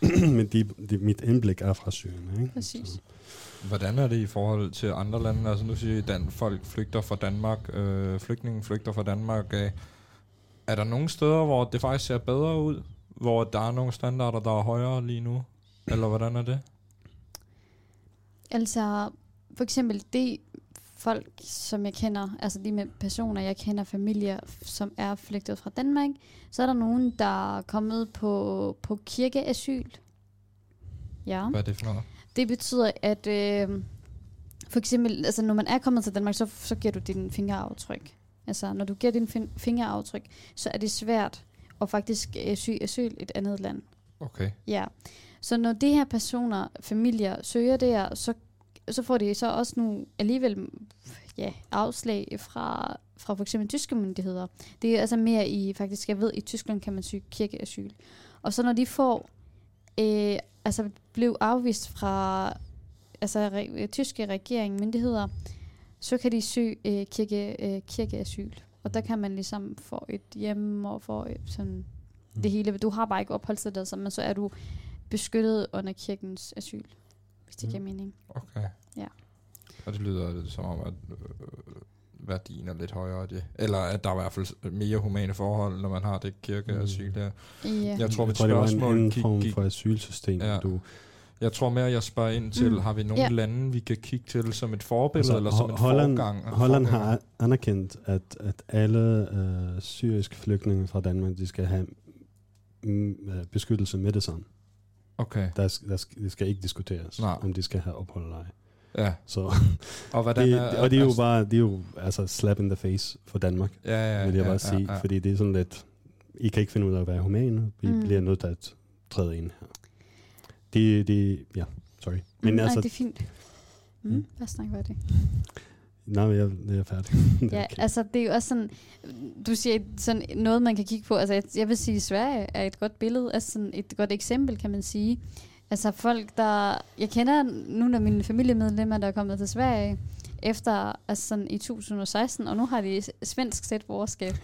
men de, de, mit indblik er fra Syrien. Ikke? Præcis. Hvordan er det i forhold til andre lande? Altså nu siger I, at folk flygter fra Danmark, øh, flygtningen flygter fra Danmark. Øh. Er der nogle steder, hvor det faktisk ser bedre ud? Hvor der er nogle standarder, der er højere lige nu? Eller hvordan er det? Altså, for eksempel det folk, som jeg kender, altså de med personer, jeg kender, familier, som er flygtet fra Danmark, så er der nogen, der er kommet på, på kirkeasyl. Ja. Hvad er det for noget? Det betyder, at øh, for eksempel, altså når man er kommet til Danmark, så, så giver du din fingeraftryk. Altså når du giver din fin- fingeraftryk, så er det svært at faktisk øh, syge asyl i et andet land. Okay. Ja. Så når de her personer, familier, søger der, så, så får de så også nogle alligevel ja, afslag fra, fra for eksempel tyske myndigheder. Det er altså mere i, faktisk jeg ved, i Tyskland kan man søge kirkeasyl. Og så når de får, øh, altså blev afvist fra altså re, tyske regering, myndigheder, så kan de søge øh, kirke, øh, kirkeasyl. Og der kan man ligesom få et hjem og få et, sådan det hele. Du har bare ikke opholdstilladelse, men så er du beskyttet under kirkens asyl, hvis det Mm. giver mening. Okay. Ja. Og det lyder som om, at øh, værdien er lidt højere. Det. Eller at der er i hvert fald mere humane forhold, når man har det kirkeasyl der. Ja. Jeg tror, jeg mit tror, det var en spørgsmål gik- form for asylsystem. Ja. Du, Jeg tror mere, jeg spørger ind til, Mm. mm. har vi nogle yeah. lande, vi kan kigge til som et forbillede, altså, eller som en Holland, forgang? Holland forganger? har anerkendt, at, at alle øh, syriske flygtninge fra Danmark, de skal have mm, øh, beskyttelse med det samme. Okay. Der, der sk- det skal ikke diskuteres, Nej. om de skal have ophold eller ej. Ja. Så, Og hvordan det, er- og det er jo bare det er jo, altså, slap in the face for Danmark, Ja, ja, vil jeg ja, bare ja, sige. ja. Fordi det er sådan lidt, I kan ikke finde ud af at være humane. Vi Mm. bliver nødt til at træde ind her. Det, det, ja, sorry. Men Men mm, altså, Nej, det er fint. Mm, Mm. Lad os snakke om det. Nej, men jeg, jeg er færdig. Det er Ja, okay. altså det er jo også sådan, du siger sådan noget, man kan kigge på. Altså jeg, jeg vil sige, at Sverige er et godt billede, altså sådan et godt eksempel, kan man sige. Altså folk, der... Jeg kender nogle af mine familiemedlemmer, der er kommet til Sverige efter altså sådan i 2016, og nu har de svensk statsborgerskab.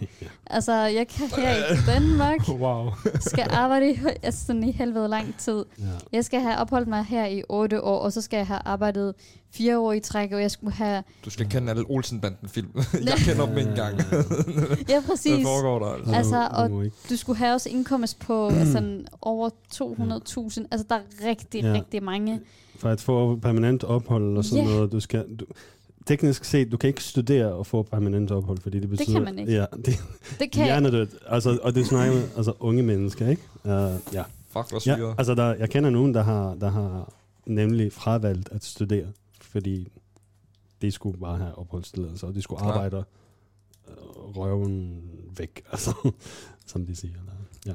Altså, jeg kan her i Danmark wow. skal arbejde i, altså sådan i helvede lang tid. Ja. Jeg skal have opholdt mig her i 8 år, og så skal jeg have arbejdet fire år i træk, og jeg skulle have... Du skal kende alle Olsenbanden-film. jeg kender dem ikke engang. Ja, præcis. Hvad foregår der? Altså? Altså, og du skulle have også indkomst på sådan over 200.000. Altså, der er rigtig, Ja. rigtig mange. For at få permanent ophold og sådan Ja. noget, du skal... Du, teknisk set, du kan ikke studere og få permanent ophold, fordi det Det betyder... kan man ikke. Ja, det, Det kan- hjernedødt. Altså, og det snakker med altså, unge mennesker, ikke? Uh, ja. Fuck, hvor ja, syret. altså, der, jeg kender nogen, der har, der har nemlig fravalgt at studere, fordi de skulle bare have opholdstilladelse, og de skulle arbejde øh, røven væk, altså, som de siger. Eller, ja.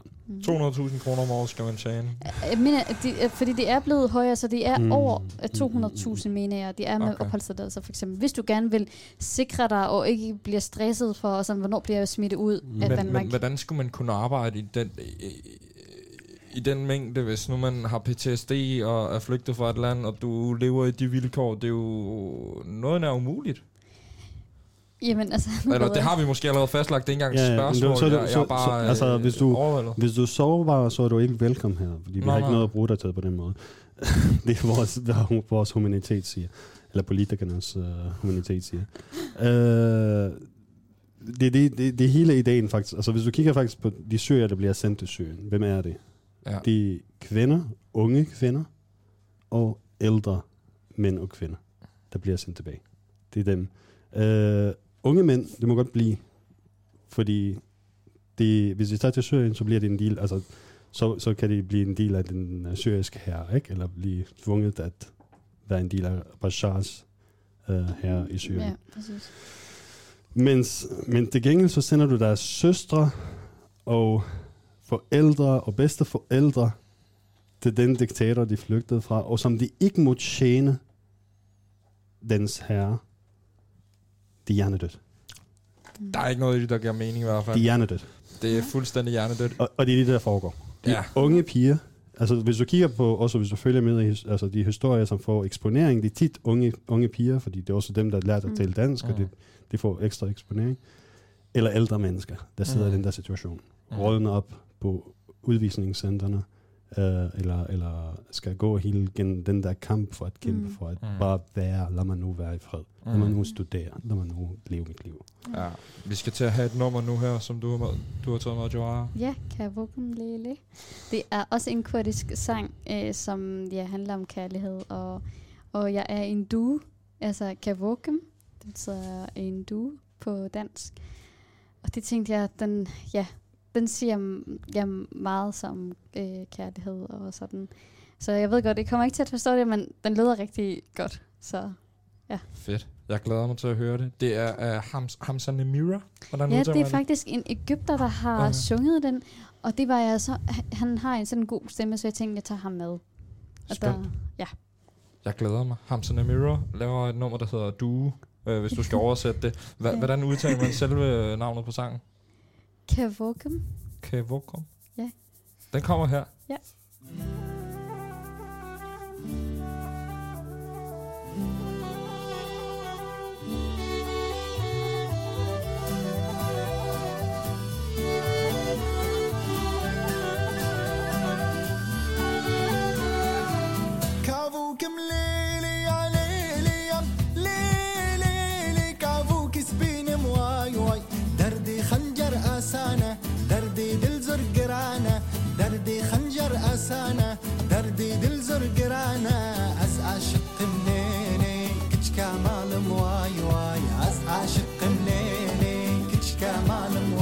200.000 kroner om året skal man tjene. Jeg mener, at fordi det er blevet højere, så det er Mm. mm. over øh, 200.000, mener jeg. Det er med Okay. okay. opholdstilladelse, for eksempel. Hvis du gerne vil sikre dig, og ikke bliver stresset for, sådan, hvornår bliver jeg smittet ud af Men, Danmark. men hvordan skulle man kunne arbejde i den, i, i den mængde, hvis nu man har PTSD og er flygtet fra et land, og du lever i de vilkår? Det er jo noget nær umuligt. Jamen, altså... Eller det jeg- har vi måske allerede fastlagt. Det er ikke engang et men spørgsmål. så er du- jeg, jeg er bare så, altså, øh, hvis du, overvældet. hvis du sårbar, så er du ikke velkommen her, fordi vi Nej, har ikke nej. noget at bruge dig til på den måde. det er vores, hvad vores humanitet siger. Eller politikernes uh, humanitet siger. Uh, det, er det, det, det er hele ideen faktisk. Altså hvis du kigger faktisk på de syrier, der bliver sendt til Syrien, hvem er det? Ja. De er kvinder, unge kvinder, og ældre mænd og kvinder, der bliver sendt tilbage. Det er dem. Uh, unge mænd, det må godt blive, fordi de, hvis de tager til Syrien, så bliver det en del, altså, så, så kan de blive en del af den uh, syriske hær, ikke? Eller blive tvunget at være en del af Bashars uh, hær i Syrien. Ja, præcis. Mens, men til gengæld så sender du deres søstre og forældre og bedsteforældre til den diktator, de flygtede fra, og som de ikke må tjene dens herre. De er hjernedødt. Der er ikke noget i det, der giver mening i hvert fald. De er hjernedødt. Det er fuldstændig hjernedødt. Og, og det er det, der foregår. De Ja. unge piger, altså hvis du kigger på, også hvis du følger med i altså de historier, som får eksponering, det er tit unge, unge piger, fordi det er også dem, der har lært at Mm. tale dansk, og Mm. de, de får ekstra eksponering. eller ældre mennesker, der sidder Mm. i den der situation. Mm. Rådne op på udvisningscentrene, øh, eller, eller skal gå hele gen, den der kamp for at kæmpe Mm. for at Mm. bare være, lad mig nu være i fred. Lad mig Mm. nu studere, lad mig nu leve mit liv. Ja, vi skal til at have et nummer nu her, som du har, med, du har taget med, Joara. Ja, Kavokum Lele. Det er også en kurdisk sang, øh, som ja, handler om kærlighed, og, og jeg er en due, altså Kavokum, det betyder en due på dansk. Og det tænkte jeg, den, ja, den siger ja, meget som øh, kærlighed og sådan. Så jeg ved godt, jeg kommer ikke til at forstå det, men den lyder rigtig godt. Så ja. Fedt. Jeg glæder mig til at høre det. Det er uh, Hams, Hamza Nemira. Hvordan Ja, det er man faktisk en Ægypter, der har Okay. sunget den. Og det var jeg så... Han har en sådan god stemme, så jeg tænkte, jeg tager ham med. Og Skønt. ja. Jeg glæder mig. Hamza Nemira laver et nummer, der hedder Due, øh, hvis du skal oversætte det. Hva, Ja. Hvordan udtaler man selve navnet på sangen? Kavokum. Kavokum. Ja. Den kommer her. Ja. Kavokum دردي خنجر أسانة دردي دل زر قرانة أز عاشق منيني كش كمال مواي واي. أز عاشق منيني كش كمال مواي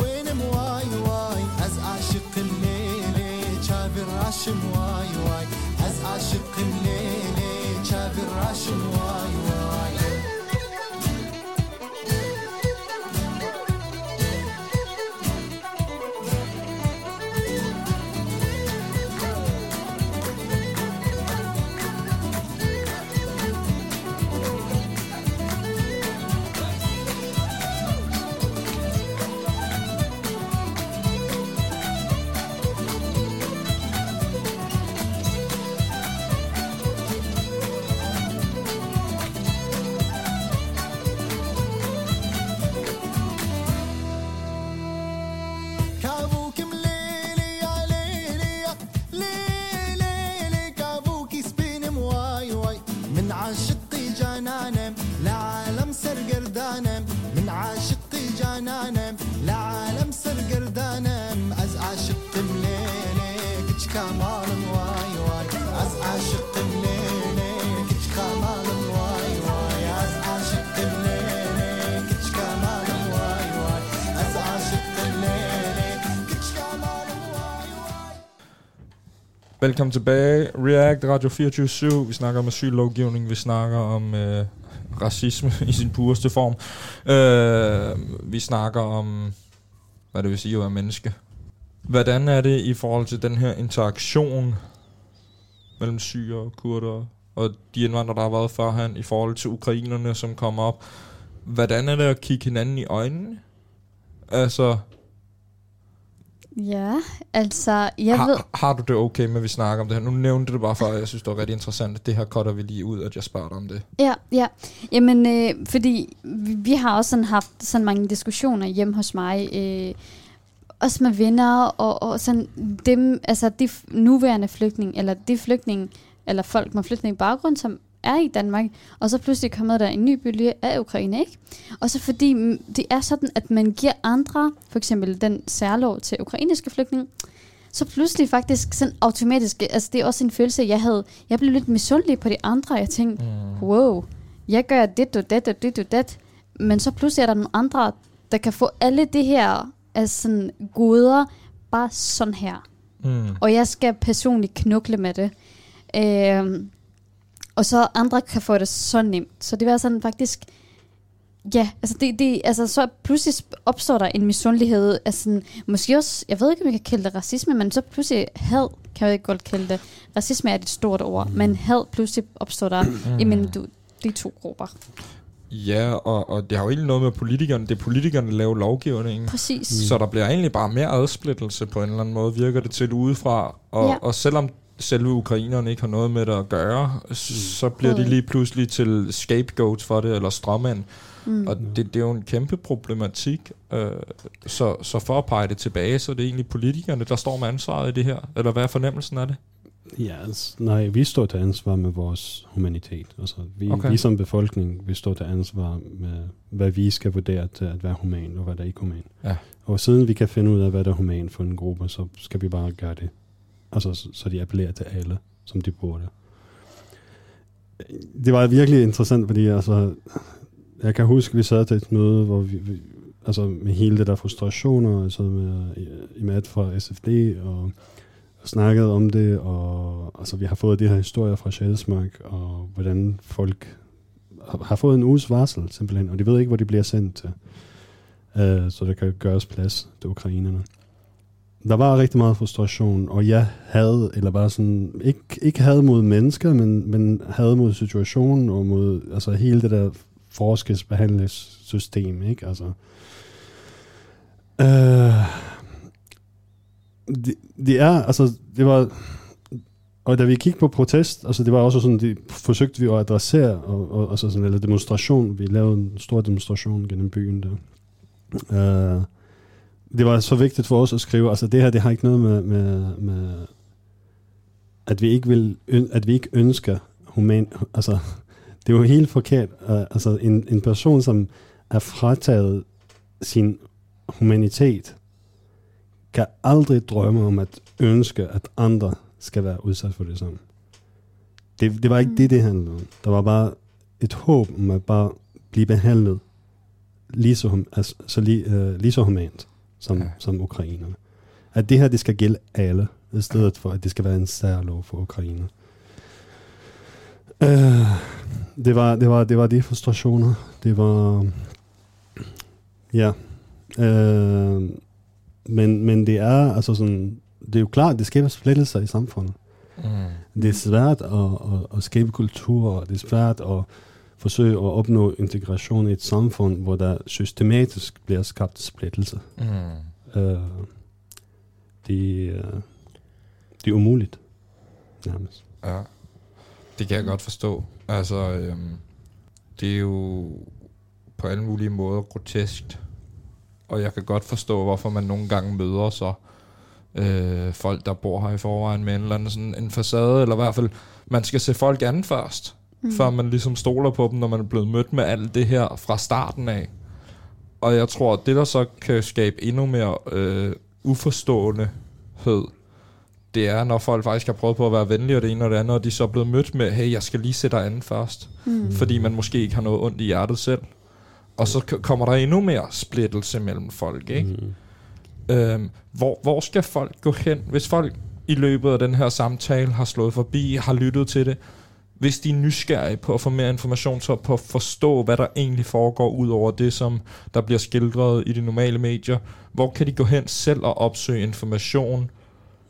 وين مواي واي؟ از عاشق الليلة جابر عاشم واي Velkommen tilbage. React Radio 24 Vi snakker om asyllovgivning. Vi snakker om øh, racisme i sin pureste form. Øh, vi snakker om, hvad det vil sige at være menneske. Hvordan er det i forhold til den her interaktion mellem syre og kurder og de indvandrere, der har været førhen, i forhold til ukrainerne, som kommer op? Hvordan er det at kigge hinanden i øjnene? Altså, Ja, altså, jeg har, ved... har du det okay med, at vi snakker om det her? Nu nævnte du det bare for, at jeg synes, det var rigtig interessant, at det her cutter vi lige ud, at jeg spørger dig om det. Ja, ja. Jamen, øh, fordi vi, vi har også sådan haft sådan mange diskussioner hjemme hos mig, øh, også med venner, og, og sådan dem, altså de nuværende flygtninge, eller de flygtninge, eller folk med flygtningebaggrund, som er i Danmark, og så pludselig kommer der en ny bølge af Ukraine, ikke? Og så fordi det er sådan, at man giver andre, for eksempel den særlov til ukrainske flygtninge, så pludselig faktisk sådan automatisk, altså det er også en følelse, jeg havde, jeg blev lidt misundelig på de andre, jeg tænkte, mm. wow, jeg gør det og det og det og det, men så pludselig er der nogle andre, der kan få alle det her altså sådan goder, bare sådan her. Mm. Og jeg skal personligt knukle med det. Øhm, og så andre kan få det så nemt. Så det var sådan faktisk, ja, altså, det, det, altså så pludselig opstår der en misundelighed, altså sådan, måske også, jeg ved ikke, om jeg kan kalde det racisme, men så pludselig had, kan jeg ikke godt kalde det. Racisme er et stort ord, men had pludselig opstår der imellem du, de to grupper. Ja, og, og det har jo egentlig noget med politikerne. Det er politikerne, der laver lovgivningen. Præcis. Så der bliver egentlig bare mere adspillelse på en eller anden måde, virker det til udefra. Og, Ja. og selvom selve ukrainerne ikke har noget med det at gøre, så bliver de Mm. lige pludselig til scapegoats for det, eller stråmænd. Mm. Og det, det er jo en kæmpe problematik. Øh, så, så for at pege det tilbage, så er det egentlig politikerne, der står med ansvaret i det her. Eller hvad er fornemmelsen af det? Ja, altså, nej, vi står til ansvar med vores humanitet. Altså, vi, Okay. okay. vi som befolkning, vi står til ansvar med, hvad vi skal vurdere til at være human, og hvad der er ikke human. Ja. Og siden vi kan finde ud af, hvad der er human for en gruppe, så skal vi bare gøre det. Altså, så, så de appellerer til alle, som de burde. Det var virkelig interessant, fordi altså, jeg kan huske, vi sad til et møde, hvor vi, vi altså med hele det der frustrationer, altså med Imad fra SFD, og og snakket om det, og altså, vi har fået de her historier fra Sjælsmark, og hvordan folk har, har fået en uges varsel, simpelthen, og de ved ikke, hvor de bliver sendt til. Uh, så der kan gøres plads til ukrainerne. Der var rigtig meget frustration, og jeg havde, eller bare sådan, ikke, ikke havde mod mennesker, men, men havde mod situationen, og mod altså, hele det der forskelsbehandlingssystem, ikke? Altså, øh, det, det er, altså, det var, og da vi kiggede på protest, altså det var også sådan, det forsøgte vi at adressere, og, og altså sådan, eller demonstration, vi lavede en stor demonstration gennem byen der. Øh, det var så vigtigt for os at skrive, altså det her, det har ikke noget med, med, med at vi ikke vil, at vi ikke ønsker human, altså det er jo helt forkert, uh, altså en, en person, som er frataget sin humanitet, kan aldrig drømme om at ønske, at andre skal være udsat for det samme. Det, det var ikke mm. det, det handlede om. Der var bare et håb om at bare blive behandlet lige så, hum- altså, så lige, uh, lige så humant som, ja. som ukrainerne. At det her, det skal gælde alle, i stedet for, at det skal være en særlov for ukrainer. Uh, det, var, det, var, det var de frustrationer. Det var... Ja. Uh, men, men det er altså sådan, det er jo klart, det skaber splittelser i samfundet. Mm. Det er svært at, at, at skabe kultur, og det er svært at forsøge at opnå integration i et samfund, hvor der systematisk bliver skabt splittelse. Mm. Uh, det, uh, det er umuligt, nærmest. Ja, det kan jeg godt forstå. Altså, øhm, det er jo på alle mulige måder grotesk. Og jeg kan godt forstå, hvorfor man nogle gange møder så øh, folk, der bor her i forvejen med en eller anden sådan en facade, eller i hvert fald, man skal se folk an først, Mm. før man ligesom stoler på dem, når man er blevet mødt med alt det her fra starten af. Og jeg tror, at det der så kan skabe endnu mere øh, uforståendehed, det er, når folk faktisk har prøvet på at være venlige og det ene og det andet, og de så er blevet mødt med, hey, jeg skal lige se dig an først. Mm. Fordi man måske ikke har noget ondt i hjertet selv. Og så k- kommer der endnu mere splittelse mellem folk, ikke? Mm. Øhm, hvor, hvor skal folk gå hen? Hvis folk i løbet af den her samtale har slået forbi, har lyttet til det, hvis de er nysgerrige på at få mere information, så på at forstå, hvad der egentlig foregår, ud over det, som der bliver skildret i de normale medier, hvor kan de gå hen selv og opsøge information,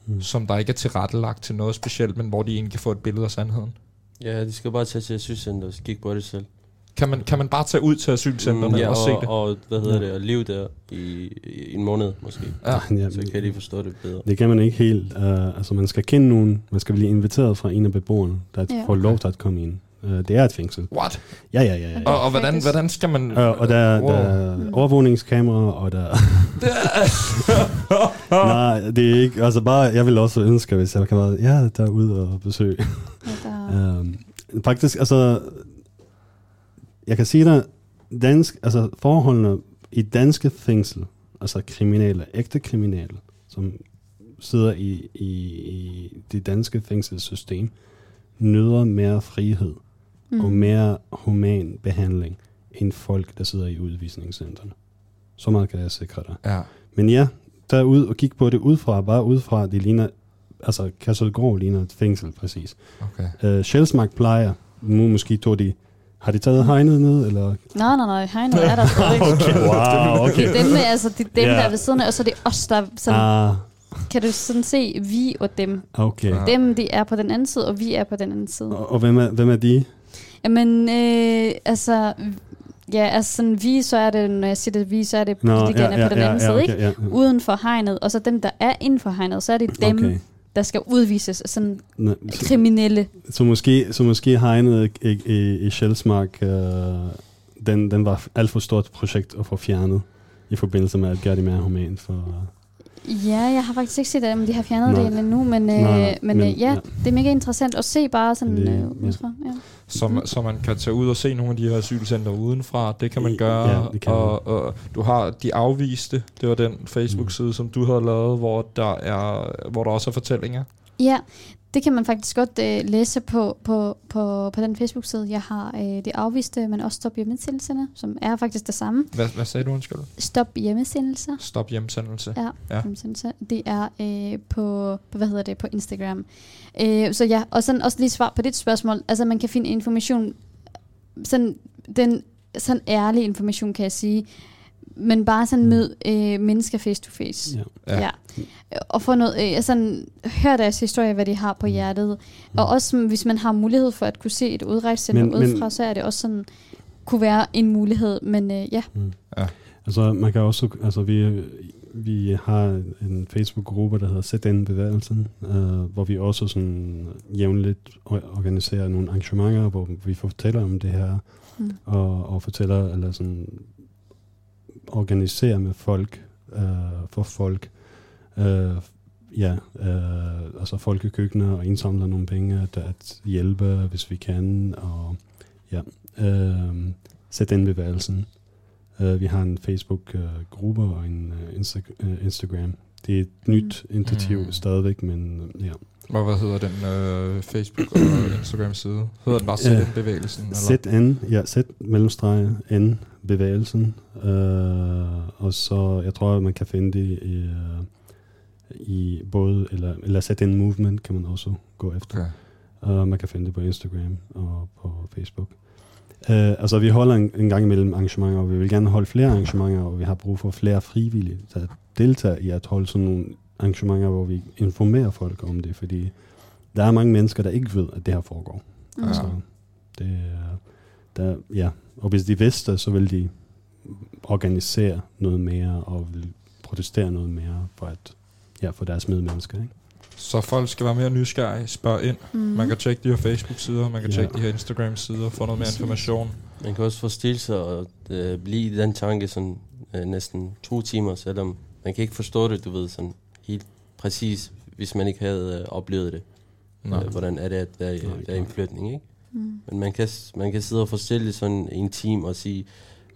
mm. som der ikke er tilrettelagt til noget specielt, men hvor de egentlig kan få et billede af sandheden? Ja, de skal bare tage til asylcenter og kigge på det selv. Kan man, kan man bare tage ud til asylcentrene ja, og, se det? Og, hvad hedder Ja. det, og leve der i, i en måned måske. Ja. Ja, Så kan de forstå det bedre. Det kan man ikke helt. Uh, altså, man skal kende nogen. Man skal blive inviteret fra en af beboerne, der Ja. ja. får lov til at komme ind. Uh, det er et fængsel. What? Ja, ja, ja. ja. Og, og hvordan, hvordan skal man... Uh, og der, er- Wow. der er overvågningskamera, og der... Nej, det er ikke... Altså bare, jeg vil også ønske, hvis jeg kan være ja, derude og besøge. um, faktisk, altså... Jeg kan sige dig, dansk, altså forholdene i danske fængsel, altså kriminelle, ægte kriminelle, som sidder i, i, i det danske fængselssystem, nyder mere frihed Mm. og mere human behandling end folk, der sidder i udvisningscentrene. Så meget kan jeg sikre dig. Ja. Men ja, derud og kigge på det udefra, bare udefra, det ligner, altså Kasselgård ligner et fængsel, præcis. Okay. Uh, Sjælsmark plejer, nu måske tog de, har de taget hegnet ned, eller? Nej, nej, nej. Hegnet er der stadig. Okay, wow, okay. Det er dem, altså, det er dem Ja. der er ved siden af, og så er det os, der sådan, Ah, kan du sådan se, vi og dem. okay. Dem, de er på den anden side, og vi er på den anden side. Og, og hvem, er, hvem er de? Jamen, øh, altså, ja, altså sådan, vi, så er det, når jeg siger det, vi, så er det Nå, politikerne ja, ja, på den ja, anden ja, side, okay, ikke? ja. Uden for hegnet, og så dem, der er inden for hegnet, så er det dem, Okay. Der skal udvises, sådan Nå, så- kriminelle. Så måske, så måske hegnet i, i, i Sjælsmark, øh, den, den var alt for stort projekt at få fjernet i forbindelse med at gøre det mere humant for... Ja, jeg har faktisk ikke set, om de har fjernet Nej. det endnu, men, øh, Nej, nej, men, men, øh, ja, ja. det er mega interessant at se bare sådan Det- øh, udefra. Ja. Så, man- så man kan tage ud og se nogle af de her asylcenter udenfra. Det kan man gøre. ja, det kan og, og du har De Afviste. Det var den Facebook-side, som du havde lavet, hvor der, er, hvor der også er fortællinger. Ja, det kan man faktisk godt øh, læse på, på, på, på den Facebook-side. Jeg har øh, det afviste, men også Stop hjemmesendelserne, som er faktisk det samme. Hvad, hvad sagde du, undskyld? Stop hjemmesendelser. Stop hjemsendelse. Ja, ja. hjemmesendelser. Det er øh, på, på, hvad hedder det, på Instagram. Øh, så ja, og sådan også lige svar på dit spørgsmål. Altså man kan finde information, sådan, den, sådan ærlig information kan jeg sige, men bare sådan mød øh, mennesker face to face. Ja. ja. Og få noget, øh, sådan, hør deres historie, hvad de har på hjertet. Og også hvis man har mulighed for at kunne se et udrejsecenter Men- men- udefra, så er det også sådan, kunne være en mulighed. Men øh, ja. Mm. Ja. Altså, man kan også, altså vi, vi har en Facebook-gruppe, der hedder ZN Bevægelsen, øh, hvor vi også sådan jævnligt or- organiserer nogle arrangementer, hvor vi fortæller om det her, Mm. og, og fortæller, eller sådan organiserer med folk, øh, for folk, øh, ja, øh, altså folkekøkkener og indsamler nogle penge til at hjælpe, hvis vi kan, og ja, øh, ZN Bevægelsen. Uh, vi har en Facebook-gruppe og en uh, Insta- uh, Instagram. Det er et nyt initiativ Mm. mm. stadigvæk, men uh, ja. Og hvad hedder den øh, Facebook- og Instagram-side? Hedder den bare ZN-bevægelsen? eller? ZN, ja, Z mellemstrege N bevægelsen. Uh, og så, jeg tror, man kan finde det i, uh, i både, eller, eller ZN Movement kan man også gå efter. Okay. Uh, man kan finde det på Instagram og på Facebook. Uh, altså, vi holder en, en gang imellem arrangementer, og vi vil gerne holde flere arrangementer, og vi har brug for flere frivillige, der deltager i at holde sådan nogle arrangementer, hvor vi informerer folk om det, fordi der er mange mennesker, der ikke ved, at det her foregår. Mm. Altså, det er, der, ja. Og hvis de vidste, så vil de organisere noget mere, og vil protestere noget mere for, at, ja, for deres medmennesker. Ikke? Så folk skal være mere nysgerrige, spørge ind. Mhm. Man kan tjekke de her Facebook-sider, man kan Ja. tjekke de her Instagram-sider, få noget mere information. Man kan også forstille sig og øh, blive i den tanke sådan øh, næsten to timer, selvom man kan ikke forstå det, du ved, sådan helt præcis, hvis man ikke havde øh, oplevet det. Nej. Øh, hvordan er det at være, Nej, være i en flytning, ikke? Mm. Men man kan, man kan sidde og forstille sådan en team og sige,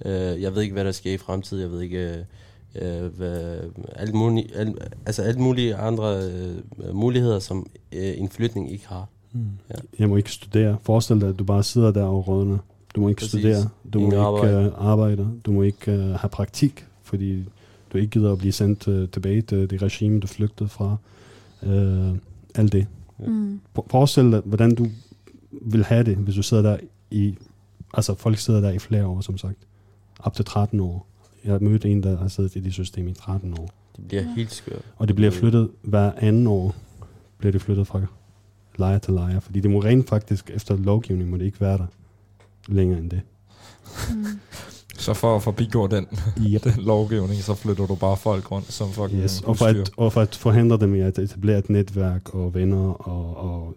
øh, jeg ved ikke, hvad der sker i fremtiden, jeg ved ikke, øh, øh, hvad, alt muligt, alt, altså alt mulige andre øh, muligheder, som øh, en flytning ikke har. Mm. Ja. Jeg må ikke studere. Forestil dig, at du bare sidder der og rådner. Du må ikke Præcis. studere. Du må Ingen ikke arbejde. øh, arbejde. Du må ikke øh, have praktik, fordi du ikke gider at blive sendt øh, tilbage til det regime, du flygtede fra. Øh, alt det. Mm. For- Forestil dig, hvordan du vil have det, hvis du sidder der i... Altså, folk sidder der i flere år, som sagt. Op til 13 år. Jeg har mødt en, der har siddet i det system i 13 år. Det bliver helt skørt. Og det bliver flyttet hver anden år. Bliver det flyttet fra lejer til lejer. Fordi det må rent faktisk, efter lovgivning, må det ikke være der længere end det. Mm. Så for at forbigå den, yep. den lovgivning, så flytter du bare folk rundt som fucking Yes, og for, at, og for at forhindre dem i at etablere et netværk og venner, og, og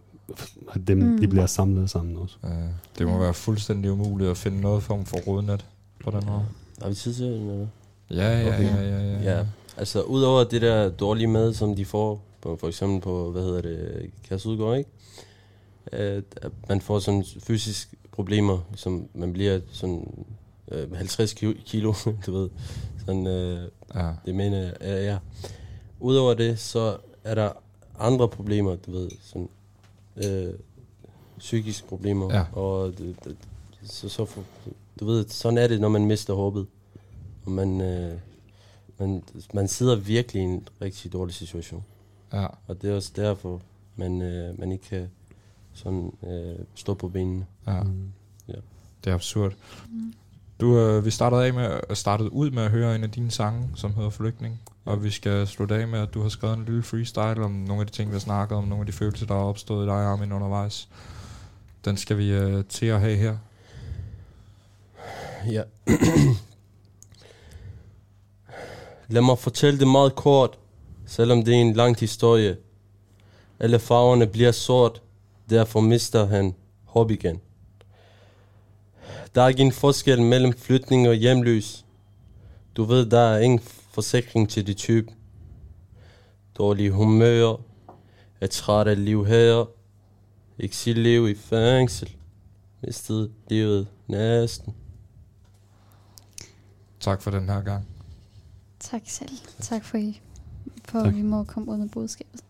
at dem, mm. de bliver samlet sammen også. Ja, det må være fuldstændig umuligt at finde noget form for rodnet på den måde. Har vi tid til det, eller? Ja, ja, ja, ja, ja, ja. ja. Altså, udover det der dårlige mad, som de får, på, for eksempel på, hvad hedder det, Kærsudgård, ikke? At, at man får sådan fysiske problemer, som man bliver sådan øh, 50 ki- kilo, du ved. Sådan, øh, ja. det mener jeg, ja, ja. Udover det, så er der andre problemer, du ved, sådan, øh, psykiske problemer. Ja. Og det, det, så, så for, du ved, sådan er det, når man mister håbet. Og man, øh, man, man sidder virkelig i en rigtig dårlig situation. Ja. Og det er også derfor, man, øh, man ikke kan sådan øh, stå på benene. Ja. ja. Det er absurd. Du, øh, vi startede, af med, startede ud med at høre en af dine sange, som hedder Flygtning. Og vi skal slutte af med, at du har skrevet en lille freestyle om nogle af de ting, vi har snakket om, nogle af de følelser, der er opstået i dig, Armin, undervejs. Den skal vi øh, til at have her. Ja. Lad mig fortælle det meget kort, selvom det er en lang historie. Alle farverne bliver sort, derfor mister han hop igen. Der er ikke en forskel mellem flytning og hjemløs. Du ved, der er ingen forsikring til de type. Dårlig humør, et træt af liv her. Exilliv i fængsel. Mistet livet næsten. Tak for den her gang. Tak selv. Tak for, I, for at vi må komme ud med budskabet.